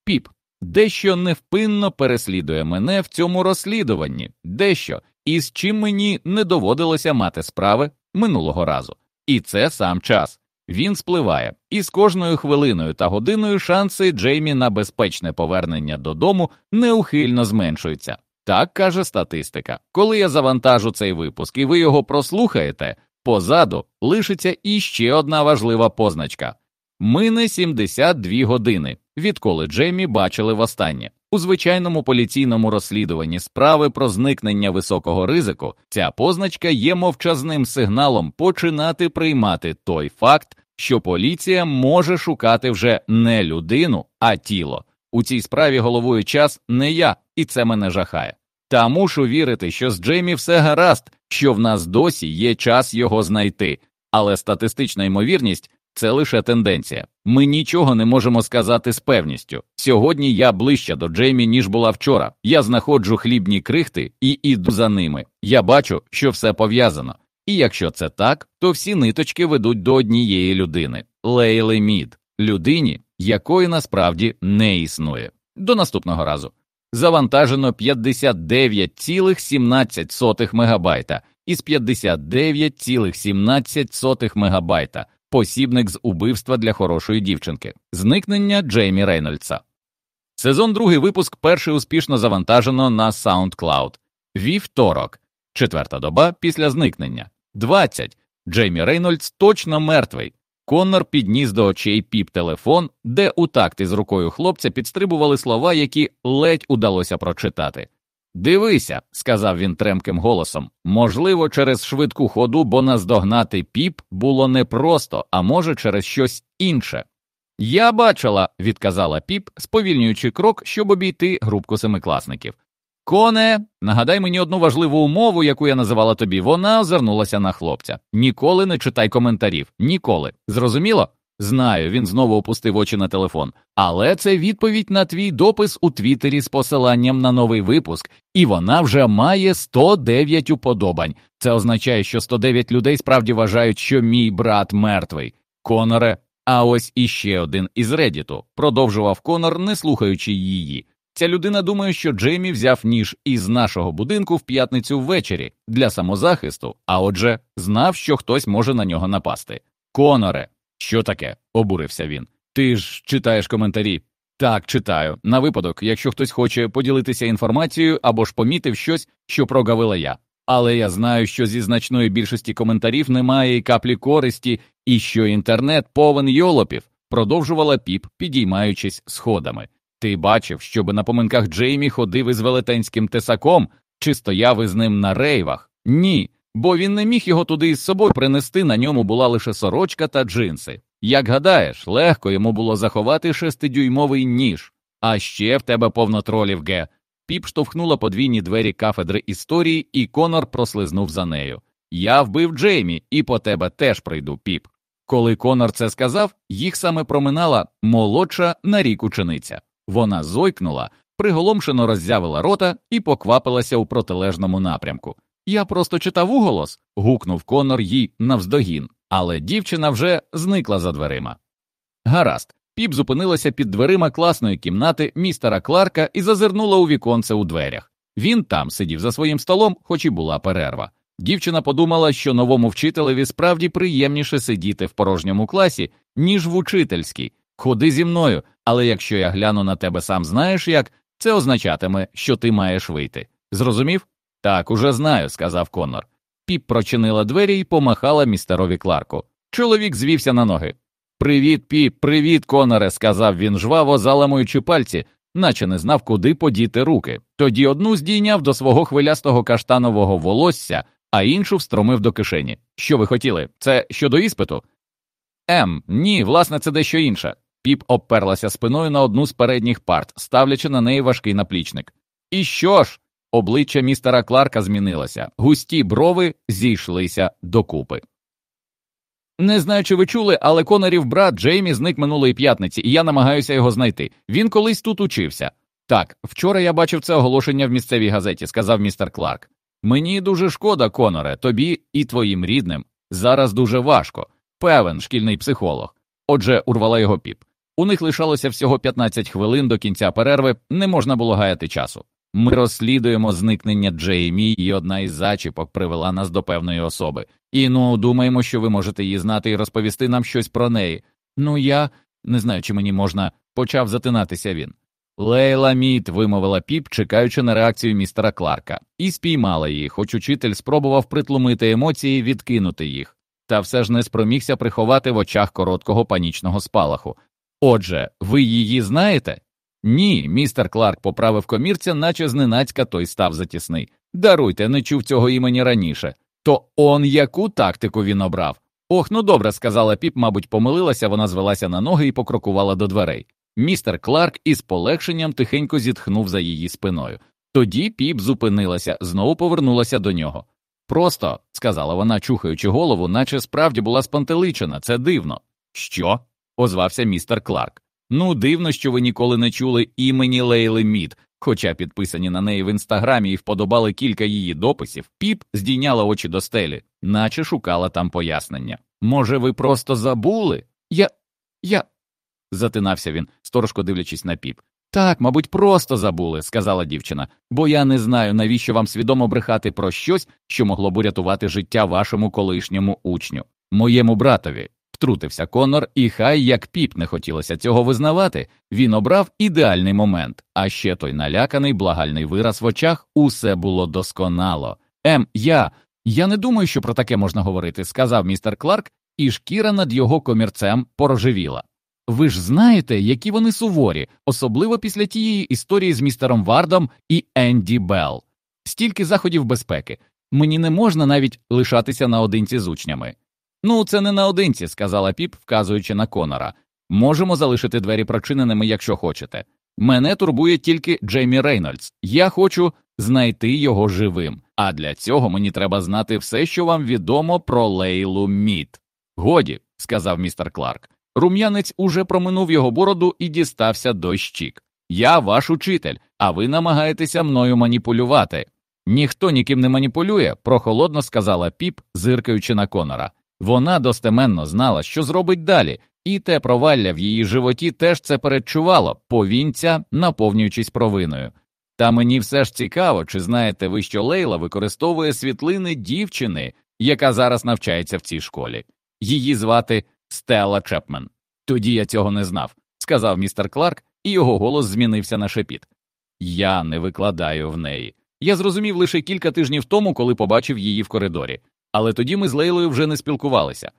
Піп. Дещо невпинно переслідує мене в цьому розслідуванні, дещо, із чим мені не доводилося мати справи минулого разу. І це сам час. Він спливає, і з кожною хвилиною та годиною шанси Джеймі на безпечне повернення додому неухильно зменшуються. Так каже статистика. Коли я завантажу цей випуск і ви його прослухаєте, позаду лишиться іще одна важлива позначка. Мине 72 години, відколи Джеймі бачили востаннє. У звичайному поліційному розслідуванні справи про зникнення високого ризику ця позначка є мовчазним сигналом починати приймати той факт, що поліція може шукати вже не людину, а тіло. У цій справі головою час не я, і це мене жахає. Та мушу вірити, що з Джеймі все гаразд, що в нас досі є час його знайти, але статистична ймовірність це лише тенденція. Ми нічого не можемо сказати з певністю. Сьогодні я ближче до Джеймі, ніж була вчора. Я знаходжу хлібні крихти і іду за ними. Я бачу, що все пов'язано. І якщо це так, то всі ниточки ведуть до однієї людини Лейли Мід, людині, якої насправді не існує. До наступного разу. Завантажено 59,17 мегабайта із 59,17 мегабайта посібник з убивства для хорошої дівчинки, зникнення Джеймі Рейнольдса. Сезон другий випуск перший успішно завантажено на SoundCloud. Вівторок, четверта доба після зникнення. 20. Джеймі Рейнольдс точно мертвий. Коннор підніс до очей піп телефон, де у такти з рукою хлопця підстрибували слова, які ледь удалося прочитати. Дивися, сказав він тремким голосом. Можливо, через швидку ходу, бо наздогнати піп було непросто, а може, через щось інше. Я бачила, відказала піп, сповільнюючи крок, щоб обійти групку семикласників. Коне, нагадай мені одну важливу умову, яку я називала тобі. Вона озирнулася на хлопця. Ніколи не читай коментарів. Ніколи. Зрозуміло? Знаю, він знову опустив очі на телефон. Але це відповідь на твій допис у Твіттері з посиланням на новий випуск, і вона вже має 109 уподобань. Це означає, що 109 людей справді вважають, що мій брат мертвий. Коноре, а ось іще один із Редіту, продовжував Конор, не слухаючи її. Ця людина думає, що Джеймі взяв ніж із нашого будинку в п'ятницю ввечері для самозахисту, а отже, знав, що хтось може на нього напасти. Коноре, що таке? обурився він. Ти ж читаєш коментарі. Так, читаю. На випадок, якщо хтось хоче поділитися інформацією або ж помітив щось, що прогавила я. Але я знаю, що зі значної більшості коментарів немає і каплі користі, і що інтернет повен йолопів, продовжувала піп, підіймаючись сходами. Ти бачив, щоби на поминках Джеймі ходив із велетенським тесаком, чи стояв із ним на рейвах? Ні, бо він не міг його туди із собою принести, на ньому була лише сорочка та джинси. Як гадаєш, легко йому було заховати шестидюймовий ніж, а ще в тебе повно тролів ге. Піп штовхнула подвійні двері кафедри історії, і Конор прослизнув за нею. Я вбив Джеймі, і по тебе теж прийду, піп. Коли Конор це сказав, їх саме проминала молодша на рік учениця. Вона зойкнула, приголомшено роззявила рота і поквапилася у протилежному напрямку. Я просто читав уголос, гукнув Конор їй навздогін, але дівчина вже зникла за дверима. Гаразд, піп зупинилася під дверима класної кімнати містера Кларка і зазирнула у віконце у дверях. Він там сидів за своїм столом, хоч і була перерва. Дівчина подумала, що новому вчителеві справді приємніше сидіти в порожньому класі, ніж в учительській. Ходи зі мною, але якщо я гляну на тебе сам знаєш як, це означатиме, що ти маєш вийти. Зрозумів? Так, уже знаю, сказав Конор. Піп прочинила двері і помахала містерові Кларку. Чоловік звівся на ноги. Привіт, піп, привіт, Коноре, сказав він жваво, заламуючи пальці, наче не знав, куди подіти руки. Тоді одну здійняв до свого хвилястого каштанового волосся, а іншу встромив до кишені. Що ви хотіли? Це щодо іспиту? Ем, ні, власне, це дещо інше. Піп обперлася спиною на одну з передніх парт, ставлячи на неї важкий наплічник. І що ж? Обличчя містера Кларка змінилося, густі брови зійшлися докупи. Не знаю, чи ви чули, але Конорів брат Джеймі зник минулої п'ятниці, і я намагаюся його знайти. Він колись тут учився. Так, вчора я бачив це оголошення в місцевій газеті, сказав містер Кларк. Мені дуже шкода, Коноре, тобі і твоїм рідним. Зараз дуже важко. Певен шкільний психолог. Отже, урвала його піп. У них лишалося всього 15 хвилин до кінця перерви, не можна було гаяти часу. Ми розслідуємо зникнення Джеймі, і одна із зачіпок привела нас до певної особи. І ну думаємо, що ви можете її знати і розповісти нам щось про неї. Ну я не знаю, чи мені можна, почав затинатися він. Лейла Міт, вимовила піп, чекаючи на реакцію містера Кларка, і спіймала її, хоч учитель спробував притлумити емоції, відкинути їх, та все ж не спромігся приховати в очах короткого панічного спалаху. Отже, ви її знаєте? Ні, містер Кларк поправив комірця, наче зненацька той став затісний. Даруйте, не чув цього імені раніше. То он яку тактику він обрав? Ох, ну добре, сказала піп, мабуть, помилилася, вона звелася на ноги і покрокувала до дверей. Містер Кларк із полегшенням тихенько зітхнув за її спиною. Тоді піп зупинилася, знову повернулася до нього. Просто, сказала вона, чухаючи голову, наче справді була спантеличена, це дивно. Що? Озвався містер Кларк. Ну, дивно, що ви ніколи не чули імені Лейли Мід, хоча підписані на неї в інстаграмі і вподобали кілька її дописів, піп здійняла очі до стелі, наче шукала там пояснення. Може, ви просто забули? Я. я. затинався він, сторожко дивлячись на піп. Так, мабуть, просто забули, сказала дівчина, бо я не знаю, навіщо вам свідомо брехати про щось, що могло б урятувати життя вашому колишньому учню, моєму братові. Втрутився Конор, і хай як піп не хотілося цього визнавати, він обрав ідеальний момент, а ще той наляканий благальний вираз в очах усе було досконало. Ем, я. Я не думаю, що про таке можна говорити, сказав містер Кларк, і шкіра над його комірцем порожевіла. Ви ж знаєте, які вони суворі, особливо після тієї історії з містером Вардом і Енді Белл. Стільки заходів безпеки. Мені не можна навіть лишатися наодинці з учнями. Ну, це не наодинці, сказала піп, вказуючи на Конора. Можемо залишити двері прочиненими, якщо хочете. Мене турбує тільки Джеймі Рейнольдс. Я хочу знайти його живим, а для цього мені треба знати все, що вам відомо про Лейлу Мід. Годі, сказав містер Кларк. Рум'янець уже проминув його бороду і дістався до щік. Я ваш учитель, а ви намагаєтеся мною маніпулювати. Ніхто ніким не маніпулює, прохолодно сказала піп, зиркаючи на Конора. Вона достеменно знала, що зробить далі, і те провалля в її животі теж це передчувало, повінця, наповнюючись провиною. Та мені все ж цікаво, чи знаєте ви, що Лейла використовує світлини дівчини, яка зараз навчається в цій школі. Її звати Стелла Чепмен. Тоді я цього не знав, сказав містер Кларк, і його голос змінився на шепіт. Я не викладаю в неї. Я зрозумів лише кілька тижнів тому, коли побачив її в коридорі, але тоді ми з Лейлою вже не спілкувалися.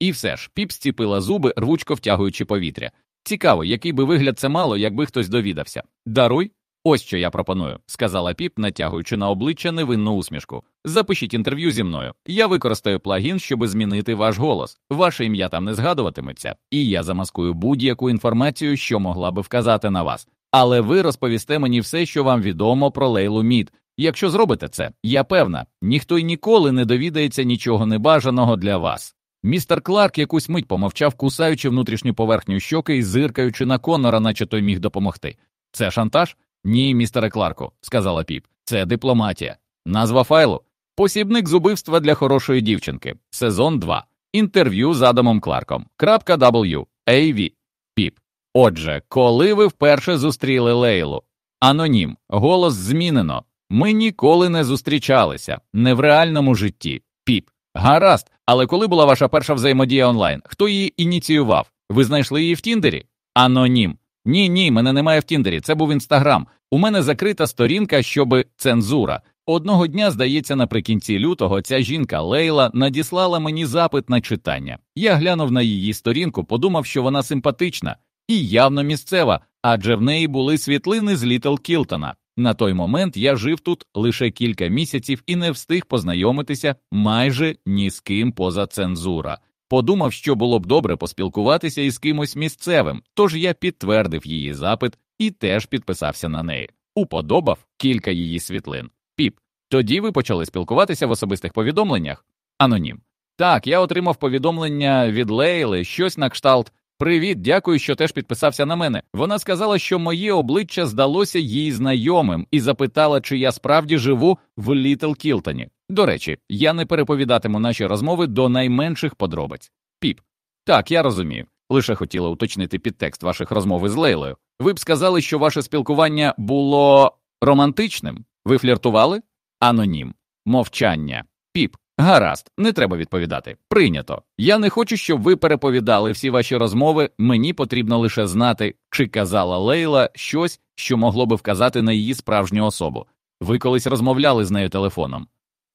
І все ж, піп зціпила зуби, рвучко втягуючи повітря. Цікаво, який би вигляд це мало, якби хтось довідався. Даруй, ось що я пропоную, сказала піп, натягуючи на обличчя невинну усмішку. Запишіть інтерв'ю зі мною. Я використаю плагін, щоб змінити ваш голос. Ваше ім'я там не згадуватиметься, і я замаскую будь-яку інформацію, що могла би вказати на вас. Але ви розповісте мені все, що вам відомо про Лейлу Мід. Якщо зробите це, я певна, ніхто й ніколи не довідається нічого небажаного для вас. Містер Кларк якусь мить помовчав, кусаючи внутрішню поверхню щоки і зиркаючи на Конора, наче той міг допомогти. Це шантаж? Ні, містере Кларку, сказала піп. Це дипломатія. Назва файлу Посібник з убивства для хорошої дівчинки. Сезон 2. Інтерв'ю з Адамом Кларком. Крапка WAV. Піп. Отже, коли ви вперше зустріли Лейлу? Анонім. Голос змінено. Ми ніколи не зустрічалися, не в реальному житті. Піп. Гаразд, але коли була ваша перша взаємодія онлайн? Хто її ініціював? Ви знайшли її в Тіндері? Анонім. Ні, ні, мене немає в Тіндері. Це був інстаграм. У мене закрита сторінка, щоби цензура. Одного дня, здається, наприкінці лютого ця жінка Лейла надіслала мені запит на читання. Я глянув на її сторінку, подумав, що вона симпатична і явно місцева, адже в неї були світлини з Літл Кілтона. На той момент я жив тут лише кілька місяців і не встиг познайомитися майже ні з ким поза цензура. Подумав, що було б добре поспілкуватися із кимось місцевим, тож я підтвердив її запит і теж підписався на неї. Уподобав кілька її світлин. Піп, тоді ви почали спілкуватися в особистих повідомленнях? Анонім. Так, я отримав повідомлення від Лейли, щось на кшталт. Привіт, дякую, що теж підписався на мене. Вона сказала, що моє обличчя здалося їй знайомим, і запитала, чи я справді живу в Літл Кілтоні. До речі, я не переповідатиму наші розмови до найменших подробиць. Піп, так, я розумію. Лише хотіла уточнити підтекст ваших розмов із Лейлою. Ви б сказали, що ваше спілкування було романтичним. Ви фліртували? Анонім. Мовчання. Піп. Гаразд, не треба відповідати. Прийнято. Я не хочу, щоб ви переповідали всі ваші розмови. Мені потрібно лише знати, чи казала Лейла щось, що могло би вказати на її справжню особу. Ви колись розмовляли з нею телефоном?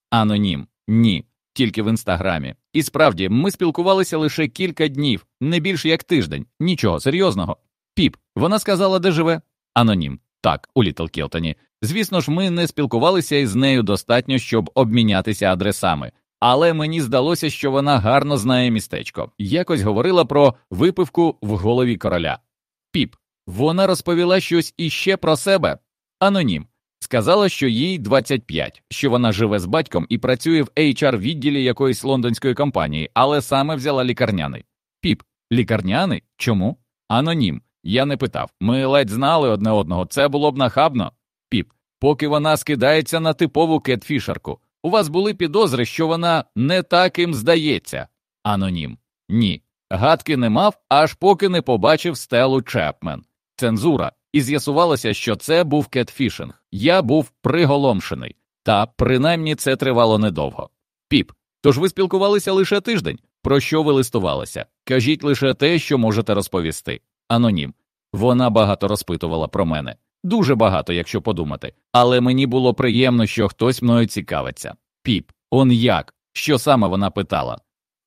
Анонім. Ні. Тільки в інстаграмі. І справді, ми спілкувалися лише кілька днів, не більше як тиждень. Нічого серйозного. Піп, вона сказала, де живе? Анонім. Так, у Літл Кілтоні. Звісно ж, ми не спілкувалися із нею достатньо, щоб обмінятися адресами, але мені здалося, що вона гарно знає містечко. Якось говорила про випивку в голові короля. Піп, вона розповіла щось іще про себе. Анонім. Сказала, що їй 25, що вона живе з батьком і працює в HR відділі якоїсь лондонської компанії, але саме взяла лікарняний. Піп, лікарняний? Чому? Анонім. Я не питав. Ми ледь знали одне одного. Це було б нахабно. Поки вона скидається на типову кетфішерку. У вас були підозри, що вона не таким здається. Анонім. Ні. Гадки не мав, аж поки не побачив стелу Чепмен. Цензура. І з'ясувалося, що це був кетфішинг. Я був приголомшений. Та принаймні це тривало недовго. Піп. Тож ви спілкувалися лише тиждень. Про що ви листувалися? Кажіть лише те, що можете розповісти. Анонім. Вона багато розпитувала про мене. Дуже багато, якщо подумати. Але мені було приємно, що хтось мною цікавиться. Піп, он як? Що саме вона питала?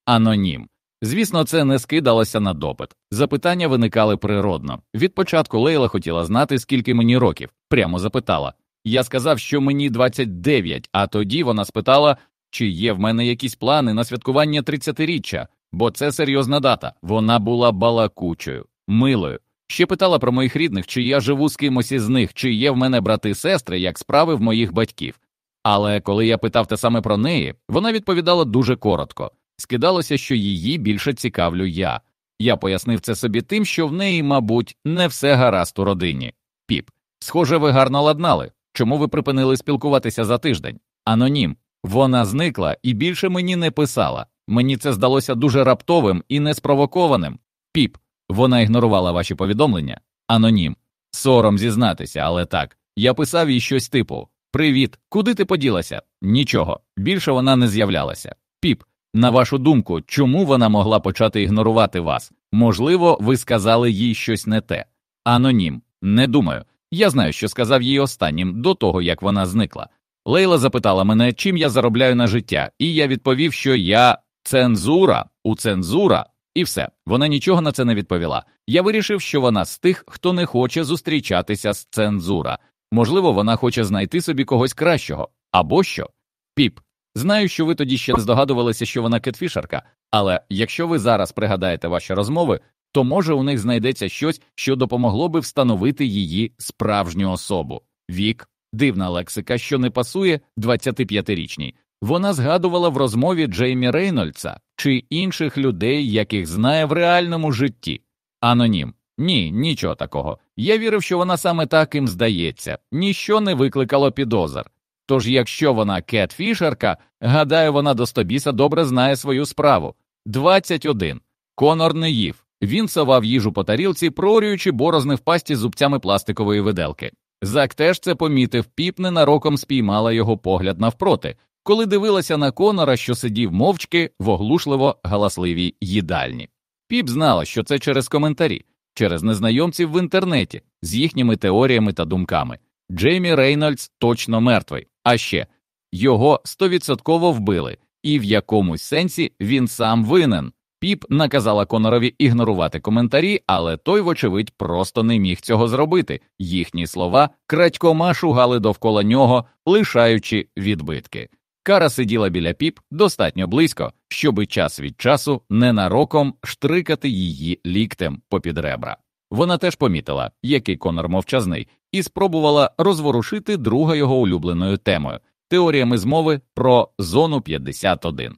Анонім. Звісно, це не скидалося на допит. Запитання виникали природно. Від початку Лейла хотіла знати, скільки мені років. Прямо запитала. Я сказав, що мені 29, а тоді вона спитала, чи є в мене якісь плани на святкування 30-річчя, бо це серйозна дата. Вона була балакучою, милою. Ще питала про моїх рідних, чи я живу з кимось із них, чи є в мене брати сестри, як справи в моїх батьків. Але коли я питав те саме про неї, вона відповідала дуже коротко. Скидалося, що її більше цікавлю я. Я пояснив це собі тим, що в неї, мабуть, не все гаразд у родині. Піп, схоже, ви гарно ладнали. Чому ви припинили спілкуватися за тиждень? Анонім. Вона зникла і більше мені не писала. Мені це здалося дуже раптовим і неспровокованим. Піп, вона ігнорувала ваші повідомлення. Анонім. Сором зізнатися, але так. Я писав їй щось типу Привіт, куди ти поділася? Нічого. Більше вона не з'являлася. Піп, на вашу думку, чому вона могла почати ігнорувати вас? Можливо, ви сказали їй щось не те. Анонім. Не думаю. Я знаю, що сказав їй останнім до того, як вона зникла. Лейла запитала мене, чим я заробляю на життя, і я відповів, що я цензура у цензура, і все. Вона нічого на це не відповіла. Я вирішив, що вона з тих, хто не хоче зустрічатися з цензура. Можливо, вона хоче знайти собі когось кращого. Або що? Піп. Знаю, що ви тоді ще не здогадувалися, що вона кетфішерка, але якщо ви зараз пригадаєте ваші розмови, то може у них знайдеться щось, що допомогло би встановити її справжню особу. Вік, дивна лексика, що не пасує 25-річній. Вона згадувала в розмові Джеймі Рейнольдса чи інших людей, яких знає в реальному житті. Анонім. Ні, нічого такого. Я вірив, що вона саме таким здається, ніщо не викликало підозр. Тож, якщо вона кетфішерка, гадаю, вона до стобіса добре знає свою справу. 21. Конор не їв. Він совав їжу по тарілці, прорюючи борозни в пасті зубцями пластикової виделки. Зак теж це помітив, піп ненароком спіймала його погляд навпроти, коли дивилася на Конора, що сидів мовчки в оглушливо галасливій їдальні. Піп знала, що це через коментарі, через незнайомців в інтернеті з їхніми теоріями та думками. Джеймі Рейнольдс точно мертвий, а ще його стовідсотково вбили, і в якомусь сенсі він сам винен. Піп наказала Конорові ігнорувати коментарі, але той, вочевидь, просто не міг цього зробити. Їхні слова крадькома шугали довкола нього, лишаючи відбитки. Кара сиділа біля піп достатньо близько, щоби час від часу ненароком штрикати її ліктем попід ребра. Вона теж помітила, який Конор мовчазний, і спробувала розворушити друга його улюбленою темою теоріями змови про зону 51.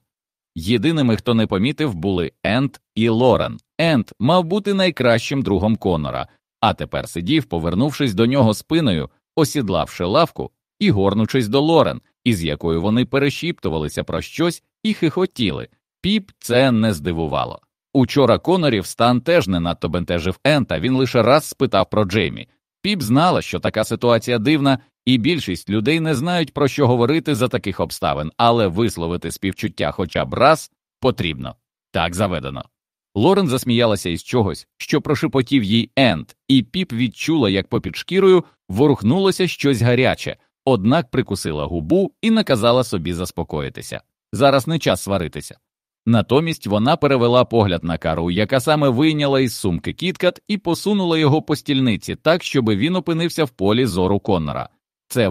Єдиними, хто не помітив, були Ент і Лорен. Ент мав бути найкращим другом Конора, а тепер сидів, повернувшись до нього спиною, осідлавши лавку і горнучись до Лорен, із якою вони перешіптувалися про щось і хихотіли. Піп це не здивувало. Учора Конорів стан теж не надто бентежив Ента, він лише раз спитав про Джеймі. Піп знала, що така ситуація дивна, І більшість людей не знають, про що говорити за таких обставин, але висловити співчуття хоча б раз потрібно. Так заведено. Лорен засміялася із чогось, що прошепотів їй Енд, і піп відчула, як попід шкірою ворухнулося щось гаряче, однак прикусила губу і наказала собі заспокоїтися. Зараз не час сваритися. Натомість вона перевела погляд на кару, яка саме вийняла із сумки кіткат і посунула його по стільниці так, щоб він опинився в полі зору Коннора. Це